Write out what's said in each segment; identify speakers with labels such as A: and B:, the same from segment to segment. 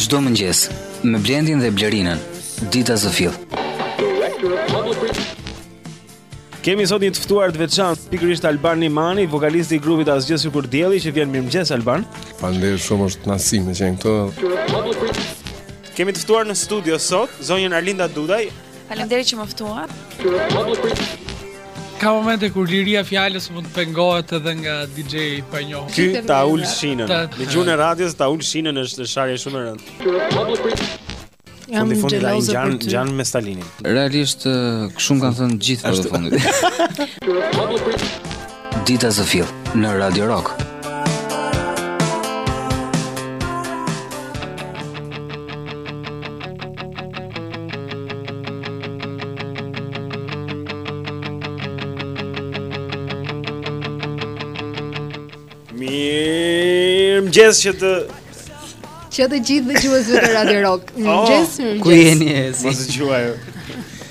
A: Çdo mëngjes me Blendin dhe Blerinën, dita zë fill.
B: Kemi sot një të ftuar të veçantë, pikërisht Alban Nimani, vokalisti i grupit Asgjë sikur dielli që vjen mirëmëngjes Alban.
C: Faleminderit shumë është kënaqësi me qenë këtu.
B: Kemi të ftuar në studio sot zonjën Arlinda Dudaj,
D: Faleminderit që më ftuat.
E: Ka momente kur liria e fjalës mund të pengohet edhe nga DJ i panjohur.
B: Ky ta ul shinën. Në gjuhën e radios ta ul shinën është sharje shumë e rëndë.
D: Ja
B: më në fund
D: ai
B: ngjan ngjan me Stalinin.
A: Realisht kështu kanë thënë gjithë për të fundit. Dita Zë Fill në Radio Rock.
B: Mirëmëngjes që të
D: që të gjithë dëgjuesve të Radio Rock. Mirëmëngjes, oh, mirëmëngjes.
A: Ku jeni?
B: Mos e quaj.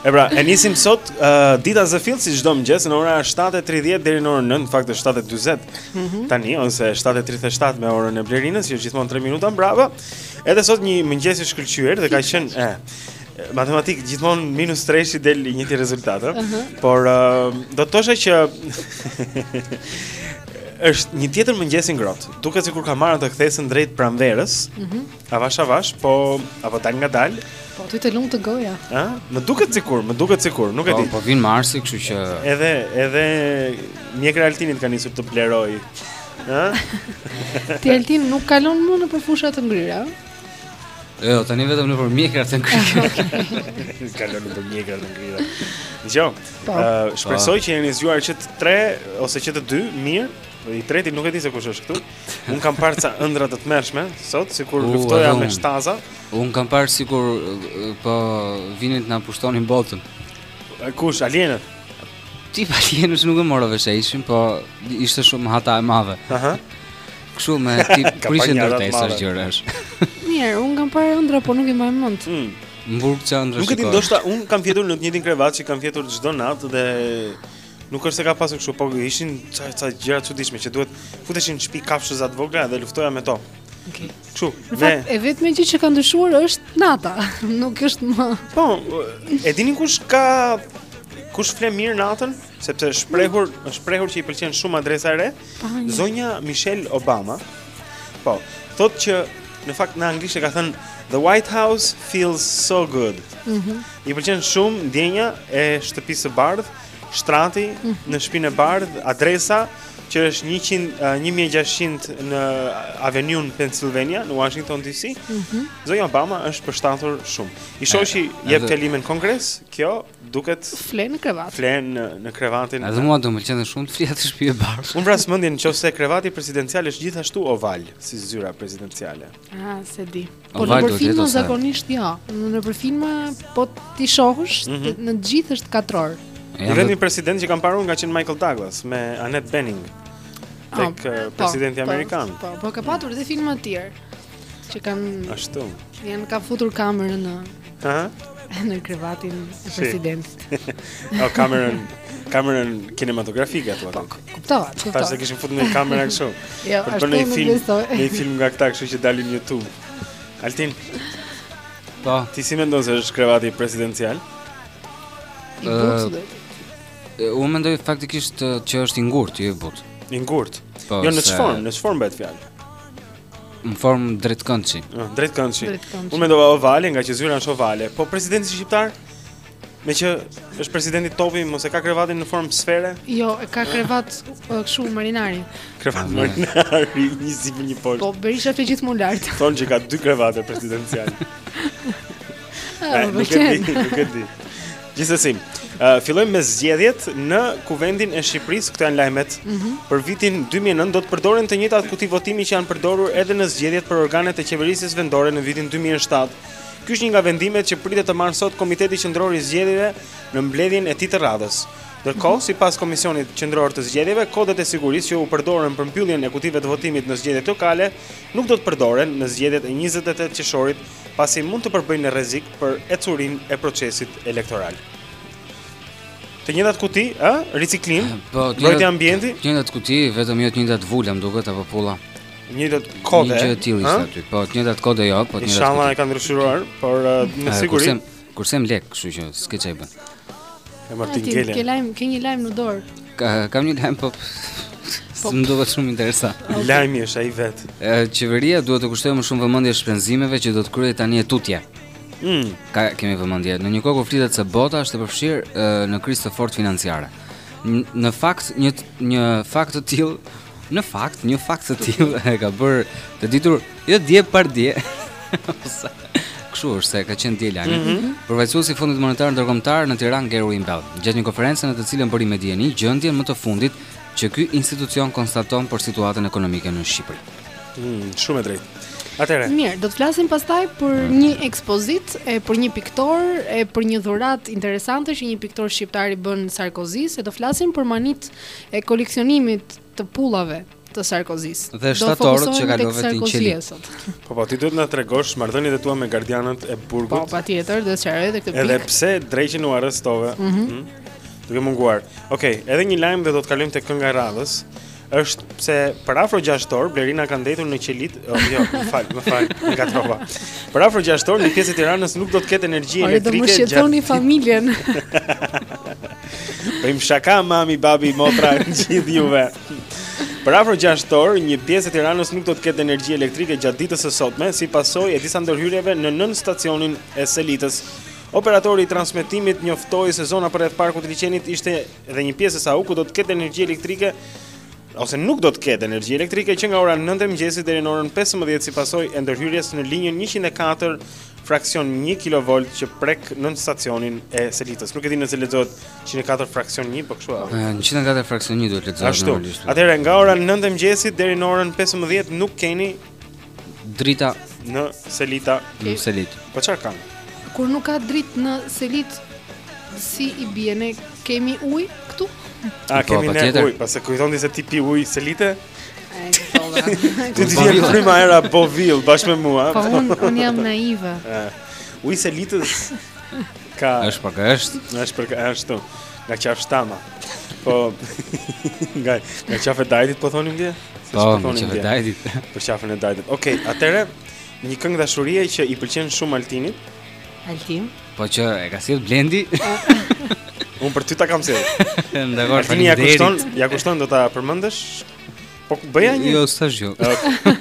B: E pra, e nisim sot uh, dita zë fill si çdo mëngjes në orën 7:30 deri në orën 9, në fakt është 7:40. Mm -hmm. Tani ose 7:37 me orën e Blerinës, që është gjithmonë 3 minuta mbrapa. Edhe sot një mëngjes i shkëlqyer dhe ka qenë e eh, matematik gjithmonë minus 3 si del i njëjti rezultat, ëh. Uh mhm. -huh. Por uh, do të thosha që është një tjetër mëngjes i ngrohtë. Duket sikur ka marrë të kthesën drejt pranverës. Mhm. Mm Avash avash, po apo dalngadal.
D: Po ti të lumtë goja.
B: Ë? Më duket sikur, më duket sikur, nuk e
A: po,
B: di.
A: Po po vjen marsi, kështu që
B: edhe edhe mjekra e Altinit ka nisur të blerojë. Ë?
D: ti Altin nuk kalon më nëpër fusha të ngrira.
A: Jo, tani vetëm nëpër mjekra të ngrira.
B: Nuk kalon nëpër mjekra të ngrira. Djo,
D: po.
B: shpresoj po. që jeni zgjuar që të tre ose që të dy, mirë. I treti nuk e di se kush është këtu. Un kam parë ca ëndra të tmerrshme sot, sikur
A: uh,
B: luftoja me shtaza.
A: Un kam parë sikur po vinin të na pushtonin botën.
B: Kush alienët?
A: Ti pa alienësh nuk e mora vesh ç'ishin, po ishte shumë hata e madhe.
B: Aha.
A: Kështu me t'i
B: prishë
A: ndërtesa gjërash.
D: Mirë, un kam parë ëndra, po nuk i mbaj mend.
B: Mm.
A: Mbrojtkë ëndrra.
B: Nuk e di, ndoshta un kam fjetur në të njëjtin krevat që kam fjetur çdo natë dhe Nuk është se ka pasur kështu, po ishin ca ca gjëra të çuditshme që do të futeshin në shtëpi kafshëza të vogla dhe luftoja me to.
D: Okej.
B: Kështu.
D: Në fakt, e vetmja gjë që ka ndryshuar është nata. Nuk është më.
B: Po, e dini kush ka kush fle mirë natën? Sepse është shprehur, është shprehur që i pëlqen shumë adresa e re. Zonja Michelle Obama. Po, thotë që në fakt në anglisht e ka thënë The White House feels so good.
D: Mhm.
B: Mm I pëlqen shumë ndjenja e shtëpisë së bardhë. shtrati në Shpinë e Bardhë, adresa që është 100 1600 eh, në Avenue Pennsylvania në Washington DC. Mm -hmm. Zonja Obama është përshtatur shumë. I shoqi eh,
A: jep
B: fjalimin në Kongres, kjo duket
D: flen në krevat.
B: Flen në, në krevatin.
A: Edhe mua do më pëlqente shumë të flija te shtëpia e bardhë.
B: Unë vras mendjen nëse krevati presidencial është gjithashtu oval si zyra presidenciale.
D: Ah, s'e di. Po nëpër filma zakonisht jo. Nëpër filma po t'i shohësh
B: mm -hmm.
D: në të gjithë është katror.
B: Ja, Vetëm president që kam parë unë ka qenë Michael Douglas me Annette Bening.
D: Ah,
B: Tek
D: oh,
B: presidenti
D: po,
B: amerikan.
D: Po, po, po ka patur edhe filma të tjerë që kanë
B: ashtu.
D: Janë ka futur kamerën në
B: Ëh?
D: Në krevatin e presidentit.
B: O kamerën, kamerën kinematografike ato. Po,
D: kuptohet,
B: kuptohet. Tash
D: e
B: kishin futur një kamerë kështu.
D: Jo,
B: për të një film, një film nga këta kështu që dalin në YouTube. Altin.
A: Po,
B: ti si mendon se është krevati presidencial?
A: Ëh. Unë mendoj faktikisht që është i ngurtë, jo i butë.
B: I ngurtë.
A: Po,
B: jo në ç'formë, në ç'formë bëhet fjalë.
A: në formë drejtkëndshi.
B: Ëh,
D: drejtkëndshi.
B: Unë mendova ovale, ngaqë zyra është ovale. Po presidenti shqiptar? Meqë është presidenti Topi, mos e ka krevatin në formë sfere?
D: Jo, e ka krevat kështu marinari.
B: Krevat mm. marinari, një sipër një poshtë.
D: Po Berisha të gjithmonë lart.
B: Thonë që ka dy krevate presidenciale.
D: Ah,
B: nuk e di, nuk e di. Gjithsesi, uh, fillojmë me zgjedhjet në Kuvendin e Shqipërisë, këto janë lajmet. Mm -hmm. Për vitin 2009 do të përdoren të njëjtat kuti votimi që janë përdorur edhe në zgjedhjet për organet e qeverisjes vendore në vitin 2007. Ky është një nga vendimet që pritet të marrë sot Komiteti Qendror i Zgjedhjeve në mbledhjen e tij të radhës. Ndërkohë, sipas Komisionit Qendror të Zgjedhjeve, kodet e sigurisë që u përdoren për mbylljen e kutive të votimit në zgjedhjet lokale nuk do të përdoren në zgjedhjet e 28 qershorit pasi mund të përbëjnë rrezik për ecurinë e procesit elektoral. Të njëjtat kuti, ë, riciklim,
A: po,
B: mbrojtja e ambientit.
A: Të njëjtat kuti, vetëm jo të njëjtat vula, më duket apo pulla.
B: Të njëjtat kode.
A: Një gjë e tillë ishte aty. Po, të njëjtat kode jo, po të njëjtat.
B: Inshallah e kanë ndryshuar, por me siguri.
A: Kursejmë lek, kështu që s'ke ça i bën.
B: E
D: martingela. Ke lajm, ke një lajm në dorë.
A: Kam, kam një lajm po. Po më duket shumë interesant. Okay.
B: Lajmi është ai
A: vetë. Qeveria duhet t'u kushtojë më shumë vëmendje shpenzimeve që do të kryejë tani e tutje.
B: Mm.
A: Ka kemi vëmendje. Në një kohë kur flitet se bota është e përfshirë në krizë të fortë financiare. Në fakt një një fakt të tillë Në fakt, një fakt të tillë e ka bërë të ditur jo dje pardje. Kështu është se ka qenë dje lajmi. Mm -hmm. Përfaqësuesi i Fondit Monetar Ndërkombëtar në Tiranë, Gerwin Bell, gjatë një konference në të cilën bëri me dijeni gjendjen më të fundit që ky institucion konstaton për situatën ekonomike në Shqipëri.
B: Mm, shumë e drejtë. Atëherë.
D: Mirë, do të flasim pastaj për mm. një ekspozitë, e për një piktor, e për një dhuratë interesante që një piktor shqiptar i bën Sarkozy, se do flasim për manitë e koleksionimit të pullave të Sarkozisë.
A: Dhe shtatë orët që kalove ti në qeli.
B: Po po, ti duhet të na tregosh marrëdhëniet e tua me gardianët e burgut.
D: Po, patjetër, dhe së edhe këtë pikë.
B: Edhe pse dreqin u arrestove. Mm -hmm. mm? Duke munguar. Okej, okay, edhe një lajm dhe do të kalojmë te kënga e radhës. Është se për afro gjashtë orë, Blerina ka ndejtur në qeli, oh, jo, më fal, më fal, ngatërrova. Për afro gjashtë orë, një pjesë e Tiranës nuk do të ketë energji elektrike gjatë...
D: Ore, do më shqetësoni familjen.
B: Bëjmë shaka mami, babi, motra, gjithë juve. Për afro 6 orë, një pjesë e Tiranës nuk do të ketë energji elektrike gjatë ditës së sotme, si pasojë e disa ndërhyrjeve në nënstacionin e Selitës. Operatori i transmetimit njoftoi se zona përreth parkut të liqenit si dhe një pjesë e Saukut do të ketë energji elektrike ose nuk do të ketë energji elektrike që nga ora 9 e mëngjesit deri në orën 15 si pasojë e ndërhyrjes në linjën 104 fraksion 1 kilovolt që prek nënstacionin e Selitës. Nuk e di nëse lexohet 104 fraksion 1, po kështu
A: është. 104 fraksion 1 duhet
B: lexuar
A: normalisht. Ashtu.
B: Atëherë nga ora 9 e mëngjesit deri në orën 15 nuk keni
A: drita
B: në Selita,
A: në Selitë.
B: Po çfarë kanë?
D: Kur nuk ka dritë në Selitë, si i bie ne kemi ujë këtu?
B: A
A: po,
B: kemi ne ujë, po si kujton se ti pi ujë Selite? Ti ti jeni prima era po vill bashkë me mua.
D: Po unë unë jam naive.
B: Ujë Selitës ka
A: është për kësht,
B: është për kështu. Nga Qafë Shtama. Po nga nga Qafë Dajtit po thonim dje?
A: Po,
B: po
A: nga
B: Qafë
A: Dajtit.
B: Për Qafën e Dajtit. Okej, okay, atëre një këngë dashurie që i pëlqen shumë Altinit.
D: Altin.
A: Po që e ka sjellë Blendi.
B: Unë për ty ta kam sjellë.
A: Dakor,
B: tani ia kushton, ia kushton do ta përmendësh. Po ku bëja një?
A: Jo, s'ka
B: gjë.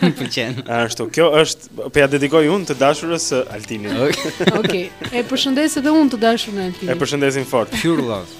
A: Më pëlqen.
B: Ashtu, kjo është, po ia dedikoj unë të dashurës së Altinit.
A: Okej.
D: E përshëndes edhe unë të dashurën e Altinit.
B: E përshëndesim fort.
A: Pure love.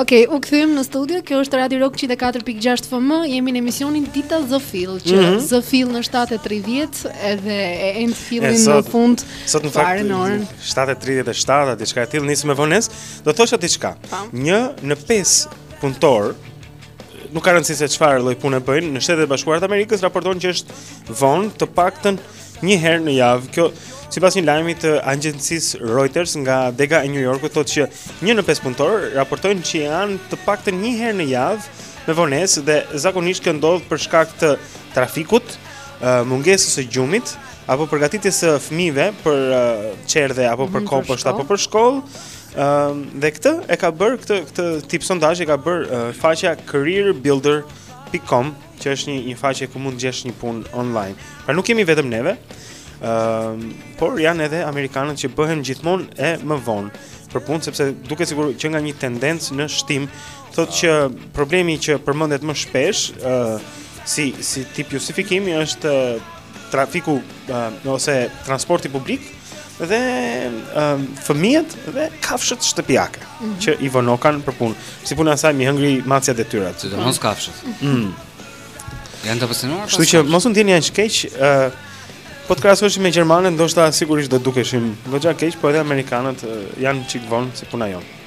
B: Okej,
D: u kthyem në studio. Kjo është Radio Rock 104.6 FM. Jemi në emisionin Dita Zë Fill, që
B: mm
D: -hmm. zë fill në 7:30 edhe e end fillin në fund.
B: Sot në fakt 7:37 diçka e tillë nisi me vonesë, do thosha diçka.
D: Po.
B: Një në 5 punëtor nuk ka rëndësi se çfarë lloj pune bëjnë në Shtetet e Bashkuara të Amerikës raporton që është vonë të paktën një herë në javë. Kjo sipas një lajmi të agjencisë Reuters nga dega e New Yorkut thotë që një në 5 punëtor raportojnë që janë të paktën një herë në javë me vonesë dhe zakonisht kjo ndodh për shkak të trafikut, mungesës së gjumit, apo përgatitjes së fëmijëve për çerdhe apo për
D: mhm, kopësht
B: apo për shkollë. Ëm dhe këtë e ka bër këtë këtë tip sondazhi ka bër faqja careerbuilder.com, që është një një faqe ku mund të gjesh një punë online. Pra nuk jemi vetëm neve. Ëm por janë edhe amerikanët që bëhen gjithmonë e më vonë për punë sepse duket sikur që ka një tendencë në shtim thotë që problemi që përmendet më shpesh ë si si tip justifikimi është trafiku ose transporti publik dhe um, fëmijët dhe kafshët shtëpiake mm -hmm. që i vonokan për punë. Si puna e saj mi hëngri macja detyrat, si
A: të mos kafshët.
B: Mm.
A: Janë të pasionuar.
B: Kështu që mos u ndjeni aq keq, ë uh, po të krahasoheshim me gjermanët, ndoshta sigurisht do dukeshim goxha keq, por edhe amerikanët uh, janë çik vonë si puna jonë.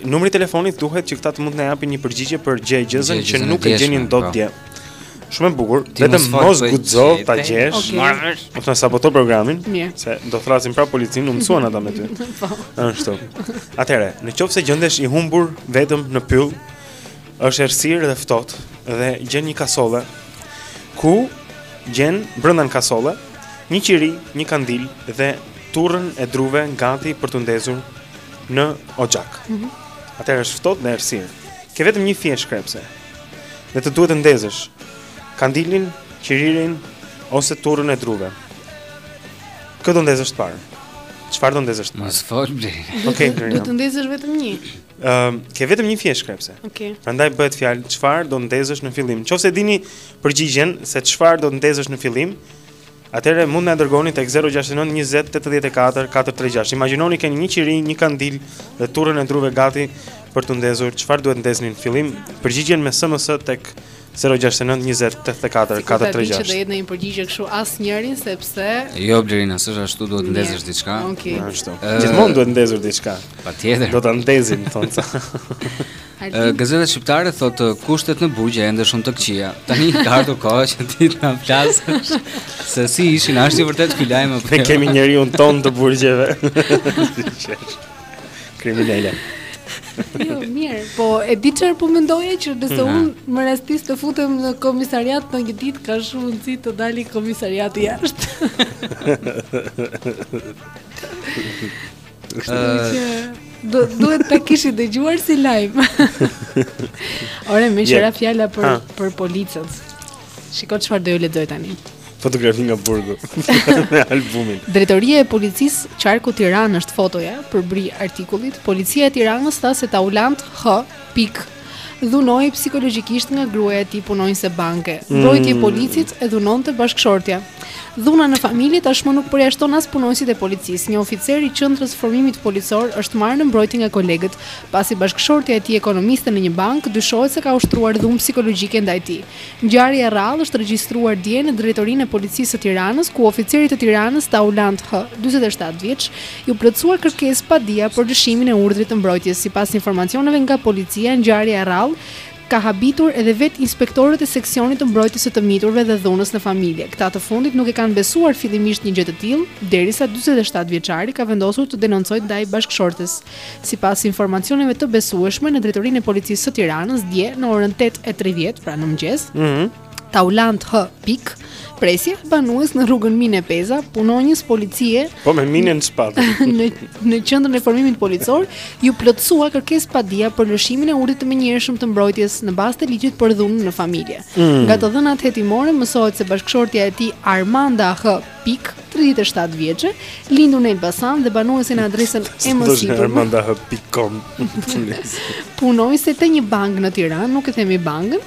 D: Numri
B: i telefonit duhet që këta të mund të na japin një përgjigje për gjëgjëzën që nuk e gjenin dot
A: po.
B: dje. Shumë e bukur, vetëm
A: mos
B: guxo ta gjesh. Mos na saboto programin, se do thrasim prapë policinë, u mësuan ata me ty.
D: Po.
B: Ashtu. Atëherë, në qoftë se gjendesh i humbur vetëm në pyll, është errësirë dhe ftohtë dhe gjen një kasolle ku gjen brenda në kasolle një qiri, një kandil dhe turrën e druve gati për t'u ndezur në oxhak. Mm -hmm. Atëherë është ftohtë dhe errësirë. Ke vetëm një fije shkrepse. Dhe të duhet të ndezësh kandilin, qiririn ose turrën e druve. Kë do ndezësh të parë? Çfarë do ndezësh të parë?
A: Mos fol bri.
B: Okej,
D: okay,
B: do
D: të ndezësh vetëm një.
B: Ëm, ehm, uh, ke vetëm një fije shkrepse.
D: Okej. Okay.
B: Prandaj bëhet fjalë çfarë do ndezësh në fillim. Në qoftë se dini përgjigjen se çfarë do ndezësh në fillim, Atëherë mund na e dërgoni tek 069 20 84 436. Imagjinoni keni një qiri, një kandil dhe turrën e druve gati për t'u ndezur. Çfarë duhet ndezni në fillim? Përgjigjen me SMS tek 069 20 84
D: 436. Që do jetë në një përgjigje kështu asnjëri sepse
A: Jo Blerina, s'është ashtu duhet ndezësh diçka.
D: Okej.
A: Okay.
B: Gjithmonë duhet ndezur diçka.
A: Patjetër.
B: Do ta ndezim, thonë.
A: Gazeta Shqiptare thotë kushtet në burgje ende shumë të këqija. Tani ka ardhur koha që ti të na flasësh se si ishin është i vërtetë ky lajm apo jo?
B: Ne kemi njeriun tonë të burgjeve. Kriminale.
D: Jo, mirë, po e di çfarë po mendoja që nëse mm. unë më rastis të futem në komisariat në një ditë ka shumë mundësi të dalë komisariati jashtë. Kështu që duhet ta kishi dëgjuar si live. Ore meqë
B: ra
D: yeah. fjala për
B: ha.
D: për policën. Shiko çfarë do ju lexoj tani.
B: Fotografi nga burgu me albumin.
D: Drejtoria e Policisë Qarku Tiranë është fotoja përbri artikullit. Policia e Tiranës tha se Taulant H pikë Dhunohej psikologjikisht nga gruaja e tij punonjëse banke.
B: Mm.
D: Mbrojtje policit, e dhunonte bashkëshortja. Dhuna në familje tashmë nuk përjashton as punonjësit e policisë. Një oficer i qendrës së formimit policor është marrë në mbrojtje nga kolegët, pasi bashkëshortja e tij ekonomiste në një bankë dyshohet se ka ushtruar dhunë psikologjike ndaj tij. Ngjarja e rrallë është regjistruar dje në Drejtorinë e Policisë së Tiranës, ku oficeri të Tiranës Taulant H, 47 vjeç, Iu plotësua kërkesë padia për lëshimin e urdhrit të mbrojtjes. Sipas informacioneve nga policia, ngjarja e rrallë ka habitur edhe vetë inspektorët e seksionit të mbrojtjes së të miturve dhe dhunës në familje. Këta të fundit nuk e kanë besuar fillimisht një gjë të tillë, derisa dyzet e shtatë vjeçari ka vendosur të denoncojë ndaj bashkëshortes. Sipas informacioneve të besueshme, në Drejtorinë e Policisë së Tiranës, dje në orën tetë e tridhjetë, pra në mëngjes, Taulant H pikë, presje banues në rrugën Mine Peza, punonjës policie.
B: Po me Mine në çpat.
D: në në qendrën e formimit policor iu plotësua kërkesë padia për lëshimin e urdhrit të menjëhershëm të mbrojtjes në bazë të ligjit për dhunën në familje. Mm. Nga të dhënat hetimore mësohet se bashkëshortja e tij Armanda H pikë, 37 vjeçe, lindur në Elbasan dhe banuese në adresën e
B: mësipërme. Armanda
D: H
B: pikë.
D: Punonjëse te një bankë në Tiranë, nuk e themi bankën,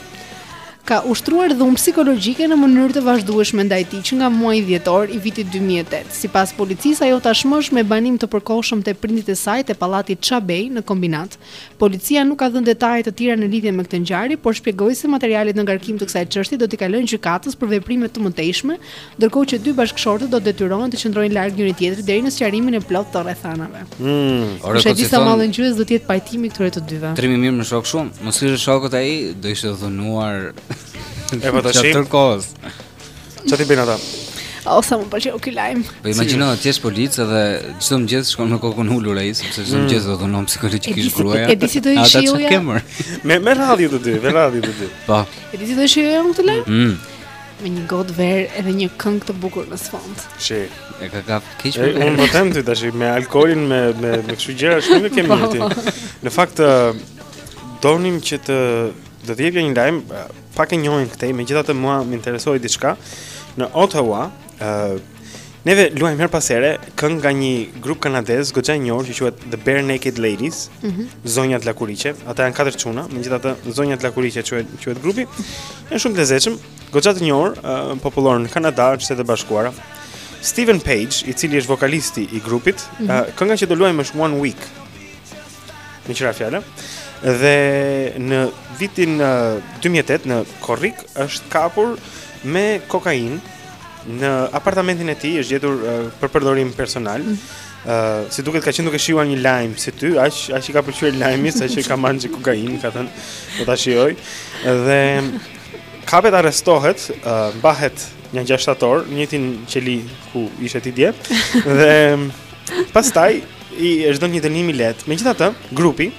D: ka ushtruar dhunë psikologjike në mënyrë të vazhdueshme ndaj tij që nga muaji dhjetor i vitit dy mijë e tetë. Sipas policisë, ajo tashmë është me banim të përkohshëm te prindërit e saj te pallati Çabej në Kombinat. Policia nuk ka dhënë detaje të tjera në lidhje me këtë ngjarje, por shpjegoi se materialet në ngarkim të kësaj çështjeje do t'i kalojnë gjykatës për veprime të mëtejshme ndërkohë që dy bashkëshortët do të detyrohen të qëndrojnë larg njëri-tjetrit deri në sqarimin e plotë të rrethanave.
B: Mm.
A: Ore po
D: di sa mallëngjyes do të jetë pajtimi i këtyre të dyve.
A: Trimi i mirë me shokë shumë. Mos kishte shokët ai, do ishte dhunuar.
B: E po tash.
A: Çfarë kohës?
B: Çfarë t'i bën ata?
D: O sa më pëlqeu ky lajm.
A: Po imagjino ti je polic edhe çdo mëngjes shkon me kokën ulur ai sepse çdo mm. mëngjes
D: e dhunon
A: psikologjikisht gruaja.
D: E di si do e
A: shijoja.
B: Me me radhë të dy, me radhë të dy.
A: Po.
D: E di si do e shijoja unë këtë lajm?
A: Mm.
D: Me një gotë verë edhe një këngë të bukur në sfond.
B: Çe.
A: E ka kap keq
B: me. Unë po them ti tash me alkoolin me me me këso gjëra shumë nuk kemi ti. Po. Në fakt donim që të të jepja një lajm, pak e njohin këtej, megjithatë mua më interesoi diçka. Në Ottawa, ë Neve luajmë herë pas here këngë nga një grup kanadez goxha i njohur që quhet The Barenaked Ladies, mm -hmm. Zonjat Lakuriqe. Ata janë katër çuna, megjithatë Zonjat Lakuriqe quhet quhet grupi. Janë shumë të lezetshëm, goxha të njohur, uh, popullor në Kanada, në Shtetet e Bashkuara. Steven Page, i cili është vokalisti i grupit, mm -hmm. uh, kënga që do luajmë është One Week. Me tjera fjalë Dhe në vitin 2008 në korrik është kapur me kokainë. Në apartamentin e tij është gjetur për përdorim personal mm. Uh, si duket ka qenë duke shijuar një lajm si ty, aq aq i ka pëlqyer lajmi sa që ka marrë kokainë, ka thënë, do ta shijoj. Dhe kapet arrestohet, uh, mbahet një gjashtator, njëtin qeli ku ishte ti dje. Dhe pastaj I është dhënë një dënim i lehtë. Megjithatë, grupi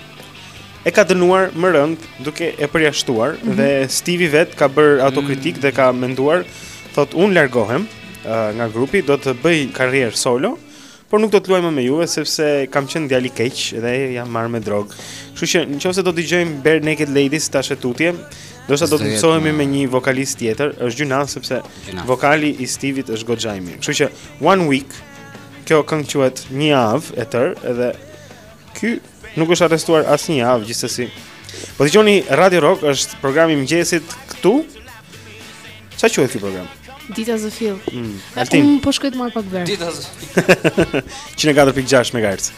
B: e ka dënuar më rëndë duke e përjashtuar mm -hmm. dhe Stevie vetë ka bërë autokritikë mm -hmm. dhe ka menduar, thotë unë largohem uh, nga grupi, do të bëj karrierë solo, por nuk do të luaj më me juve sepse kam qenë djalë i keq dhe jam marrë me drogë. Kështu që në qoftë se do dëgjojmë Barenaked Ladies tash e tutje, ndoshta do të mësohemi me një vokalist tjetër, është gjynah sepse vokali i Stevie-t është goxha i mirë. Kështu që One Week Kjo këngë quhet Një javë e tërë, edhe ky nuk është arrestuar as një javë gjithsesi. Po dëgjoni Radio Rock është programi i mëngjesit këtu. Ça quhet ky program?
D: Dita zë fill.
B: Mm,
D: Unë po shkoj të marr pak verë.
A: Dita zë.
B: 104.6 MHz.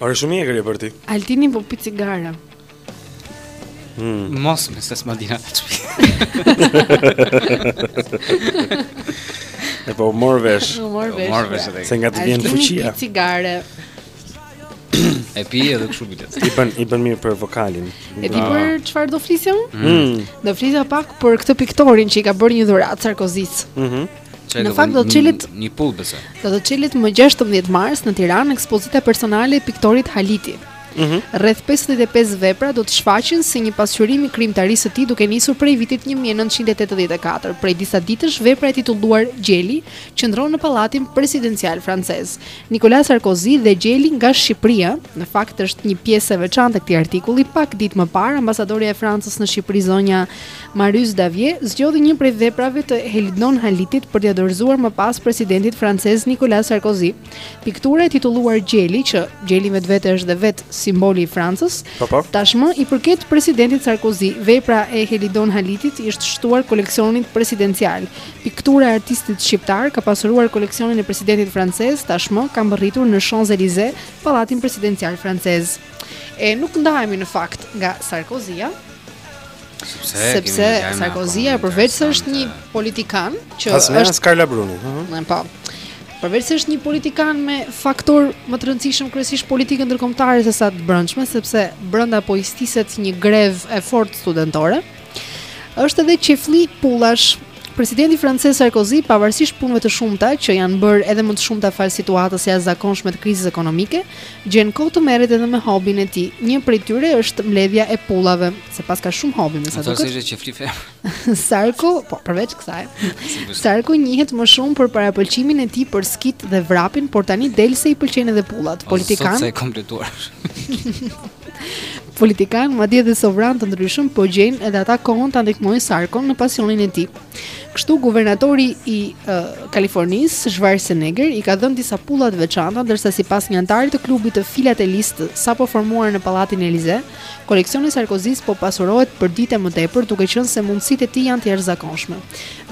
B: Ore shumë mirë e për ti.
D: Altini po pi cigare. Hmm.
A: Mos me se s'ma dina të qpi
B: E po u mor vesh
D: U mor vesh,
A: u mor vesh
B: Se nga të vjen fuqia
D: Alkimi cigare
A: E pi edhe kështu bilet
B: I bën, i bën mirë për vokalin
D: E ti për çfarë do flisje?
B: Hmm.
D: Do flisja pak për këtë piktorin që i ka bërë një dhuratë Sarkozisë
B: mm
A: -hmm.
D: Në fakt do të çelet
A: një pullë besoj.
D: Do të çelet më 16 mars në Tiranë ekspozita personale e piktorit Haliti.
B: Mm -hmm.
D: Rreth 55 vepra do të shfaqen si një pasqyrim i krijimtarisë së tij duke nisur prej vitit 1984. Prej disa ditësh vepra e titulluar Gjeli qëndron në pallatin presidencial francez. Nicolas Sarkozy dhe Gjeli nga Shqipëria, në fakt është një pjesë e veçantë e këtij artikulli. Pak ditë më parë ambasadorja e Francës në Shqipëri zonja Marius Davier zgjodhi një prej veprave të Helidon Halitit për t'ia dorëzuar më pas presidentit francez Nicolas Sarkozy. Piktura e titulluar Gjeli, që gjeli vetvete është dhe vetë simboli i Francës,
B: po, po.
D: tashmë i përket presidentit Sarkozy. Vepra e Helidon Halitit i është shtuar koleksionit presidencial. Piktura e artistit shqiptar ka pasuruar koleksionin e presidentit francez, tashmë ka mbërritur në Champs-Élysées, pallatin presidencial francez. E nuk ndahemi në fakt nga Sarkozia,
A: Sepse
D: Sarkozia përveç se është një politikan që është
B: As një Karla Bruni, ëh. Mhm.
D: Ne po. Përveç se është një politikan me faktor më të rëndësishëm kryesisht në politikën ndërkombëtare se sa të brendshme, sepse brenda po i stiset një grevë e fortë studentore. Është edhe qejfli pullash. Presidenti francez Sarkozy, pavarësisht punëve të shumta që janë bërë edhe më të shumta falë situatës së jashtëzakonshme të krizës ekonomike, gjen kohë të merret edhe me hobin e tij. Një prej tyre është mbledhja e pullave. se paska shumë hobi me sa duket.
A: Atë qejfli fem.
D: Sarko, po përveç kësaj. Sarko njihet më shumë për parapëlqimin e tij për skit dhe vrapin, por tani del se i pëlqejnë edhe pullat. Politikanë.
A: Sot se e kompletuar.
D: Politikanë, madje dhe sovranë të ndryshëm po gjejnë edhe ata kohën të ndihmojnë Sarkon në pasionin e tij. Kështu, guvernatori i uh, Kalifornisë, Schwarzenegger, i ka dhënë disa pulla të veçanta, ndërsa sipas një anëtari të klubit të filatelisë, sapoformuar në Pallatin Elize, Koleksioni i Sarkozisë po pasurohet përdite më tepër, duke qenë se mundësitë e tij janë të jashtëzakonshme.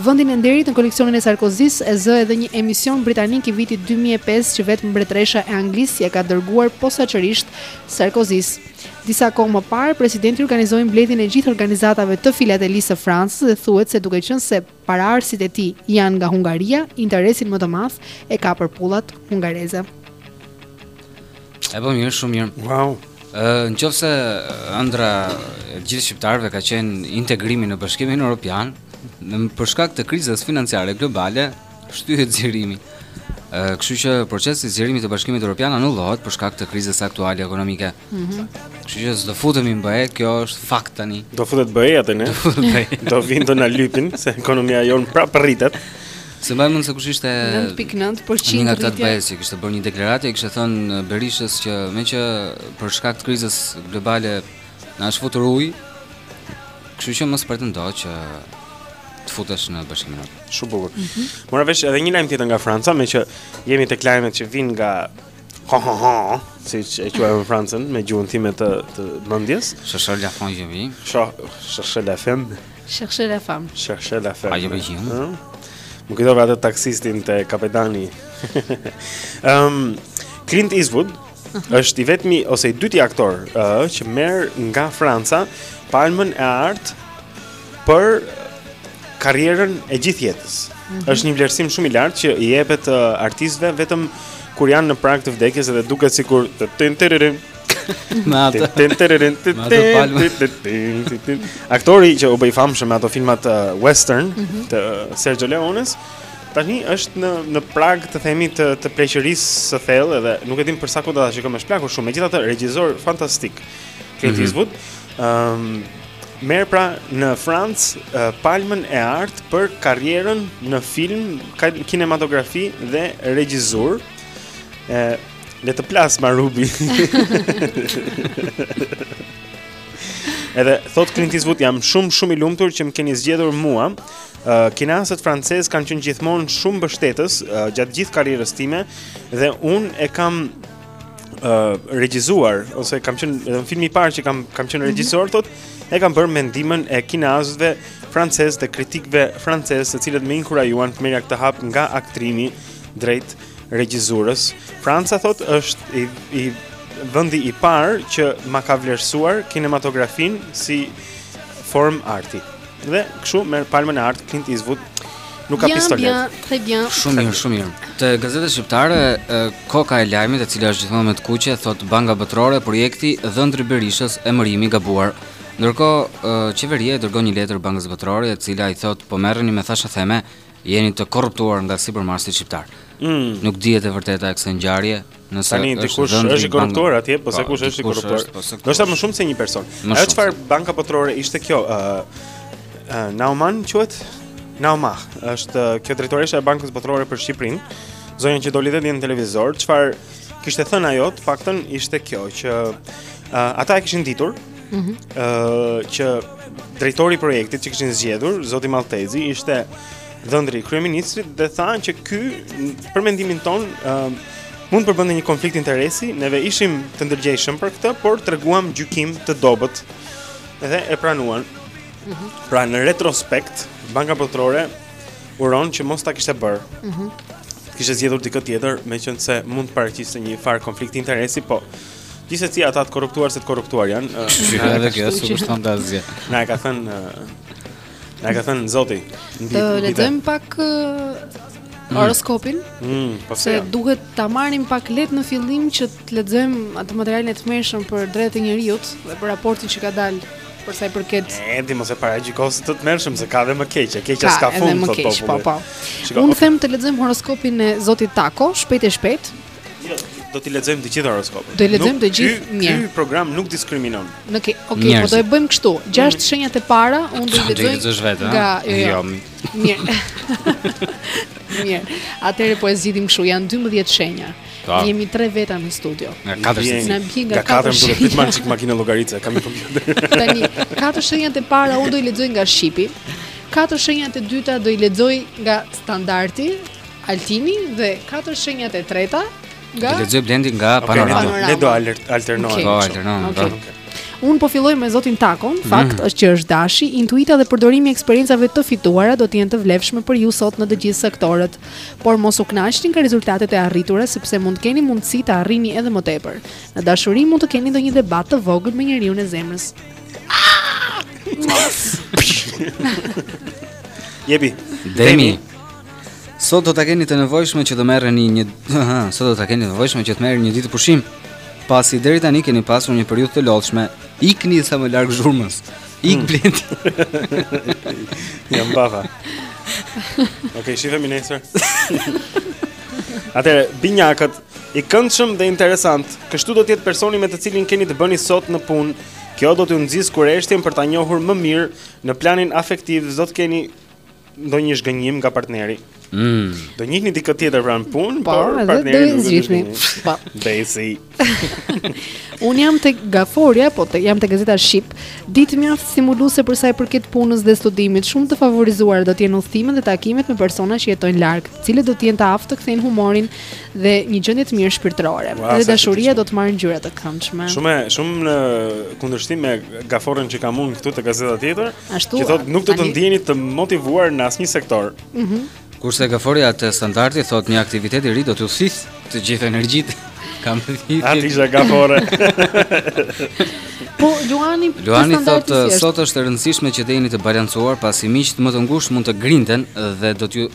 D: Vendin e nderit në koleksionin e Sarkozisë e zë edhe një emision britanik i vitit dy mijë e pesë që vetë mbretëresha e Anglisë ia ka dërguar posaçërisht Sarkozisë. Disa kohë më parë, presidenti organizoi mbledhjen e gjithë organizatave të filatelisë së Francës dhe thuhet se duke qenë se Paraardhësit e tij janë nga Hungaria, interesin më të madh e ka për pullat hungareze.
A: E po mirë, shumë mirë.
B: Wow.
A: Ë, nëse ëndrra e gjithë shqiptarëve ka qenë integrimi në Bashkimin Evropian, në për shkak të krizës financiare globale, shtyhet zgjerimi. Ë, kështu që procesi i zgjerimit të Bashkimit Evropian anulohet për shkak të krizës aktuale ekonomike. Mhm. Kështu që s'do futemi në BE, kjo është fakt tani.
B: Do futet BE-ja te ne. Do vijnë do na lypin se ekonomia jonë prapë rritet.
A: Se s'mbaj mend se kush ishte
D: 9.9%
A: rritje. Nga ata të BE që kishte bërë një deklaratë e kishte thënë Berishës që meqë për shkak të krizës globale na është futur ujë, kështu që mos pretendo që të futesh në Bashkimin Evropian.
B: Shumë bukur. Mm -hmm. Mora vesh edhe një lajm tjetër nga Franca, meqë jemi tek lajmet që vijnë nga Ha ha ha, siç e quaj unë Francën, me gjuhën time të, të mendjes.
A: Cherchez la femme që
B: vi. Cherchez la femme.
D: Cherchez la femme.
B: Cherchez la femme.
A: A që
B: përgjim. Më kujtove atë taksistin te Kapedani. um, Clint Eastwood uh -huh. është i vetmi, ose i dyti aktor, uh, që merr nga Franca palmën e artë për karrierën e gjithë jetës. Mm -hmm. Është një vlerësim shumë i lartë që i jepet uh, artistëve vetëm kur janë në prag të vdekjes dhe duket sikur të tin tiririn.
A: Me atë.
B: Tin tiririn. Aktori që u bë i famshëm me ato filmat uh, western mm -hmm. të uh, Sergio Leones tashti është në në prag të themi të të pleqërisë së thellë edhe nuk e dimë për sa kohë do ta shikojmë është plakur shumë. Megjithatë regjisor fantastik. Clint
A: mm -hmm.
B: Eastwood Ëm um, merr pra në Francë uh, palmën e artë për karrierën në film, kinematografi dhe regjisurë. Ë uh, le të plasë Marubi. Edhe thotë Clint Eastwood jam shumë shumë i lumtur që më keni zgjedhur mua. Uh, kineastët francezë kanë qenë gjithmonë shumë mbështetës uh, gjatë gjithë karrierës time dhe unë e kam uh, regjizuar ose kam qenë edhe në filmin e parë që kam kam qenë mhm. regjisor thotë, e kam bërë me ndihmën e kineastëve francezë dhe kritikëve francezë, të cilët më inkurajuan të merrja këtë hap nga aktrimi drejt regjisurës. Franca thotë është i, i vendi i parë që ma ka vlerësuar kinematografinë si formë arti. Dhe kështu merr Palmën e Artë Clint Eastwood nuk ka pistolet.
D: Bien, bien, très bien.
A: Shumë mirë, shumë mirë. Te gazeta shqiptare Koka e lajmit, e cila është gjithmonë me të kuqe, thotë Banka Botërore, projekti dhëndri i Berishës emërim i gabuar. Ndërkohë, qeveria i dërgon një letër Bankës Botërore, e cila i thotë po merreni me thashetheme, jeni të korruptuar nga sipërmarrësit shqiptarë.
B: Mm.
A: Nuk dihet e vërteta e kësaj ngjarjeje, Nëse
B: tani dikush është i korruptuar atje, po se
A: po,
B: kush është i korruptuar?
A: Po
B: do
A: jetë
B: më shumë se një person. Ajo çfarë banka botërore ishte kjo? ë uh, Nauman quhej? Naumah, është kjo drejtoresha e Bankës Botërore për Shqipërinë. Zonja që doli dje në televizor, çfarë kishte thënë ajo, të paktën ishte kjo që uh, ata e kishin ditur, ëh, mm -hmm. uh, që drejtori i projektit që kishin zgjedhur, zoti Maltezi, ishte dhëndri i kryeministrit dhe tha që ky për mendimin tonë uh, mund të përbënte një konflikt interesi, neve ishim të ndërgjegjshëm për këtë, por treguam gjykim të dobët dhe e pranuan. Mm -hmm. Pra në retrospekt, Banka Botërore uron që mos ta kishte bërë. Mhm. Mm kishte zgjedhur dikë tjetër, meqenëse mund të paraqiste njëfarë konflikt interesi, po gjithsesi ata të korruptuar se të korruptuar janë.
A: Edhe kjo është standard.
B: Na e ka thënë Na ka thënë Zoti, mbi mbi.
D: Të lexojmë pak mm. horoskopin.
B: Mm, po
D: se duhet ta marrim pak lehtë në fillim që të lexojmë atë materialin e tmerrshëm për të drejtat e njeriut dhe për raportin që ka dalë për sa i përket.
B: E di mos e paragjyko si të tmerrshëm se ka dhe më keq, e keqja s'ka fund
D: thotë
B: populli.
D: Po,
B: po.
D: Unë them të lexojmë horoskopin e zotit Tako, shpejt e shpejt.
B: Do t'i lexojmë të gjitha horoskopet.
D: Do i lexojmë të gjithë mirë.
B: Ky program nuk diskriminon.
D: Oke, okay, po do e bëjmë kështu. Gjashtë mm. shenjat e para, unë do i lexoj.
A: Do i lexosh vetë, ha?
D: Jo, jo.
A: jo.
D: Mirë. mirë. Atëre po e zgjidhim kështu, janë 12 shenja. Ta.
A: Po.
D: Jemi tre veta në studio.
A: Nga katër shenja.
D: Na bie nga katër
B: shenja. Nga katër
D: shenja.
B: Nga katër makinë llogaritëse, kam kompjuter.
D: Tani, katër shenjat e para unë do i lexoj nga Shqipi. Katër shenjat e dyta do i lexoj nga Standardi, Altini dhe katër shenjat e treta nga
A: Do lexojë Blendi nga
B: okay,
A: Panorama.
B: Ne do altern alternojmë.
D: Okay.
A: Po alternojmë.
D: Okay.
A: Po.
D: Okay. Un po filloj me zotin Takon,
A: mhm.
D: fakt mm. është që është dashi, intuita dhe përdorimi i eksperiencave të fituara do të jenë të vlefshme për ju sot në të gjithë sektorët. Por mos u kënaqni nga rezultatet e arritura sepse mund të keni mundësi të arrini edhe më tepër. Në dashuri mund të keni ndonjë debat të vogël me njeriun e zemrës.
B: Jepi.
A: Demi. Sot do ta keni të nevojshme që të merreni një, ha, sot do ta keni të nevojshme që të merrni një ditë pushim, pasi deri tani keni pasur një periudhë të lodhshme. Ikni sa më larg zhurmës. Ik hmm. Blend.
B: Jam baba. Okej, shifem nesër. Atëre, binjakët i këndshëm dhe interesant. Kështu do të jetë personi me të cilin keni të bëni sot në punë. Kjo do t'ju nxjisë kureshtjen për ta njohur më mirë në planin afektiv, s'do të keni ndonjë zhgënjim nga partneri.
A: Mm.
B: Do njihni dikë tjetër pranë punë,
D: po,
B: por partneri
D: do t'ju
B: zhgënjejë.
D: Po.
B: Besi.
D: Un jam te Gaforja, po te, jam te gazeta Shqip. Ditë mjaft stimuluese për sa i përket punës dhe studimit, shumë të favorizuar do të jenë udhëtimet dhe takimet me persona që jetojnë larg, të cilët do të jenë të aftë të kthejnë humorin dhe një gjendje të mirë shpirtërore. Dhe dashuria do të marrë ngjyra të këndshme.
B: Shumë shumë në kundërshtim me gaforën që kam unë këtu te gazeta tjetër,
D: Ashtu,
B: që thotë nuk do të ndiheni të motivuar në asnjë sektor. Mhm.
A: Mm Kurse gaforja te Standardi thotë një aktivitet i ri do t'ju thithë të gjithë energjitë. Kam
B: thënë.
A: Ati
B: ja gafore.
D: Po Luani,
A: Luani
D: thotë
A: sot është e rëndësishme që të jeni të balancuar pasi miqtë më të ngushtë mund të grinden dhe do t'ju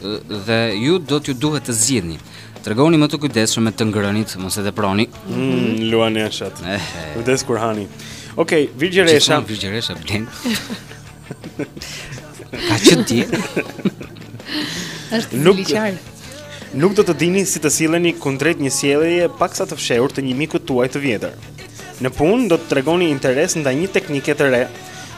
A: dhe ju do t'ju duhet të zgjidhni. Tregohuni më të kujdesshëm me të ngrënit, mos e teproni.
B: Mm, Luani është.
A: Kujdes
B: kur hani. Okej, okay,
A: Virgjëresha. Virgjëresha Blend. Ka që ti
D: është
B: nuk,
D: liqar
B: Nuk do të dini si të silleni kundrejt një sjelljeje paksa të fshehur të një miku tuaj të vjetër. Në punë do të tregoni interes ndaj një teknike të re.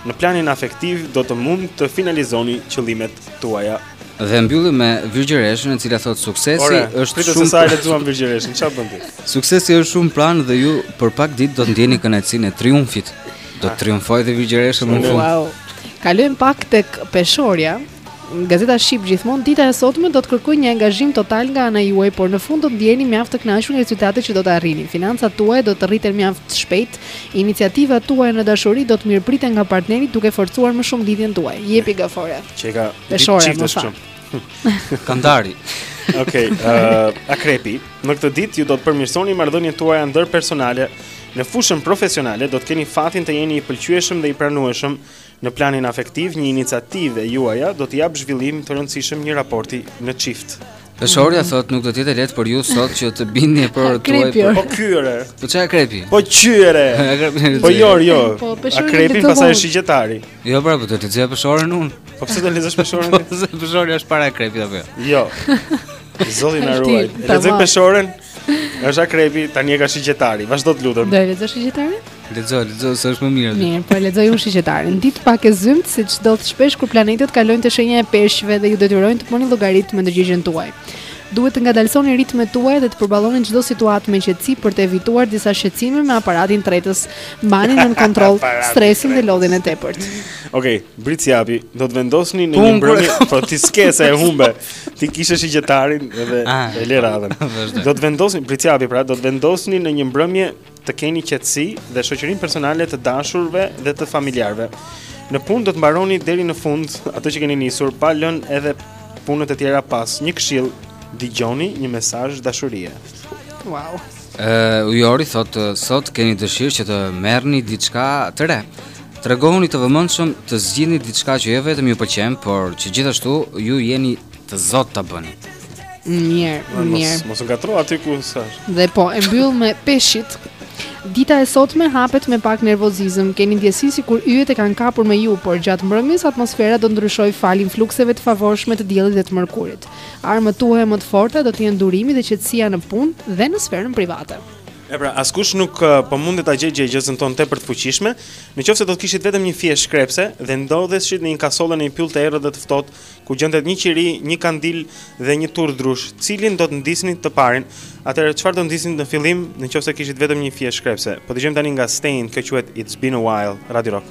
B: Në planin afektiv do të mund të finalizoni qëllimet tuaja.
A: Dhe mbyllim me Virgjëreshën, e cila thotë suksesi
B: Ore,
A: është shumë.
B: Ore, sa e lexuam Virgjëreshën, çfarë bën ti?
A: Suksesi është shumë pranë dhe ju për pak ditë do të ndjeni kënaqësinë e triumfit. Do të triumfojë dhe virgjëresha më fund.
D: Wow. Kalojmë pak tek peshorja. Gazeta Shqip gjithmonë dita e sotme do të kërkojë një angazhim total nga ana juaj, por në fund do të ndiheni mjaft të kënaqur nga rezultatet që do të arrini. Financat tuaja do të rriten mjaft shpejt, iniciativat tuaja në dashuri do të mirëpriten nga partneri duke forcuar më shumë lidhjen tuaj. Jepi
B: gaforre. Çe ka. Peshorja
D: më
B: fal.
A: Kandari.
B: Okej, okay, uh, akrepi. Në këtë ditë ju do të përmirësoni marrëdhëniet tuaja ndërpersonale Në fushën profesionale do të keni fatin të jeni i pëlqyeshëm dhe i pranueshëm në planin afektiv, një iniciativë e juaja do t'i japë zhvillim të rëndësishëm një raporti në çift.
A: Peshorja mm. thotë nuk do të jetë lehtë për ju sot që të bindni partnerin tuaj. Po,
B: po kyre.
A: Po çfarë akrepi?
B: Po qyre. po jo, jo.
D: Po
B: peshorja.
D: Akrepi
B: pastaj është shigjetari.
A: Jo, pra, po do të lexoj peshorën unë.
B: Po pse do lexosh peshorën?
A: Po peshorja është para akrepit apo jo?
B: Jo. Zoti na ruaj. Lexoj peshorën. Është akrepi, tani e ka shigjetari. Vazhdo të lutem.
D: Do e lexosh shigjetarin?
A: Lexo, lexo, se është më mirë.
D: Mirë, po e lexoj unë shigjetarin. Ditë pak e zymtë, siç ndodh shpesh kur planetët kalojnë te shenja e peshqve dhe ju detyrojnë të bëni llogaritë me ndërgjegjen tuaj. Duhet të ngadalësoni ritmet tuaja dhe të përballoni çdo situatë me qetësi për të evituar disa shqetësime me aparatin tretës. Mbani nën kontroll stresin dhe lodhjen e tepërt.
B: Okej, okay, Bricjapi, do të vendosni në një mbrëmje, po ti skesa e humbe. Ti kishe shigjetarin edhe
A: ah,
B: e le radhën. Do të vendosni bricjapi pra, do të vendosni në një mbrëmje të keni qetësi dhe shoqërinë e personave të dashur dhe të familjarëve. Në punë do të mbaroni deri në fund atë që keni nisur pa lënë edhe punët e tjera pas. Një këshillë, dëgjoni një mesazh dashurie.
D: Wow.
A: Uh, Ujori thotë sot keni dëshirë që të merrni diçka të re. Tregohuni të vëmendshëm të zgjidhni diçka që jo vetëm ju pëlqen, por që gjithashtu ju jeni të zotë ta bëni.
D: Mirë, mirë.
B: Mos e ngatërro aty ku sa.
D: Dhe po, e mbyll me peshqit. Dita e sotme hapet me pak nervozizëm. Keni ndjesi sikur yjet e kanë kapur me ju, por gjatë mbrëmjes atmosfera do ndryshojë falë influkseve të favorshme të diellit dhe të mërkurit. Armët tuaja më të forta do të jenë durimi dhe qetësia në punë dhe në sferën private.
B: E pra, askush nuk eh, po mundet ta gjejë gjegjëzën tonë tepër të fuqishme, në qoftë se do të kishit vetëm një fije shkrepse dhe ndodheshit në një kasolle në një pyll të errët dhe të ftohtë, ku gjendet një qiri, një kandil dhe një turrë drush, cilin do të ndiznit të parin? Atëherë çfarë do ndiznit në fillim, në qoftë se kishit vetëm një fjesh shkrepse? Po dëgjojmë tani nga Staind, kjo quhet It's Been a While, Radio Rock.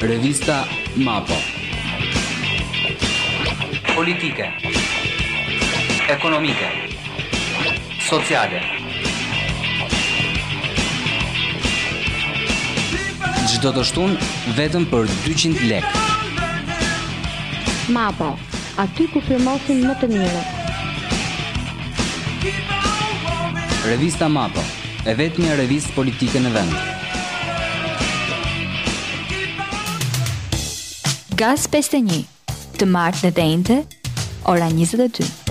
A: Revista Mapo
F: Politike Ekonomike Sociale
A: Çdo të shtunë vetëm për 200 lek
G: Mapo Aty ku firmosin më të mirët.
A: Revista Mapo, e vetmja revistë politike në vend.
H: Gaz 51, të martë dhe
I: të enjte, ora 22.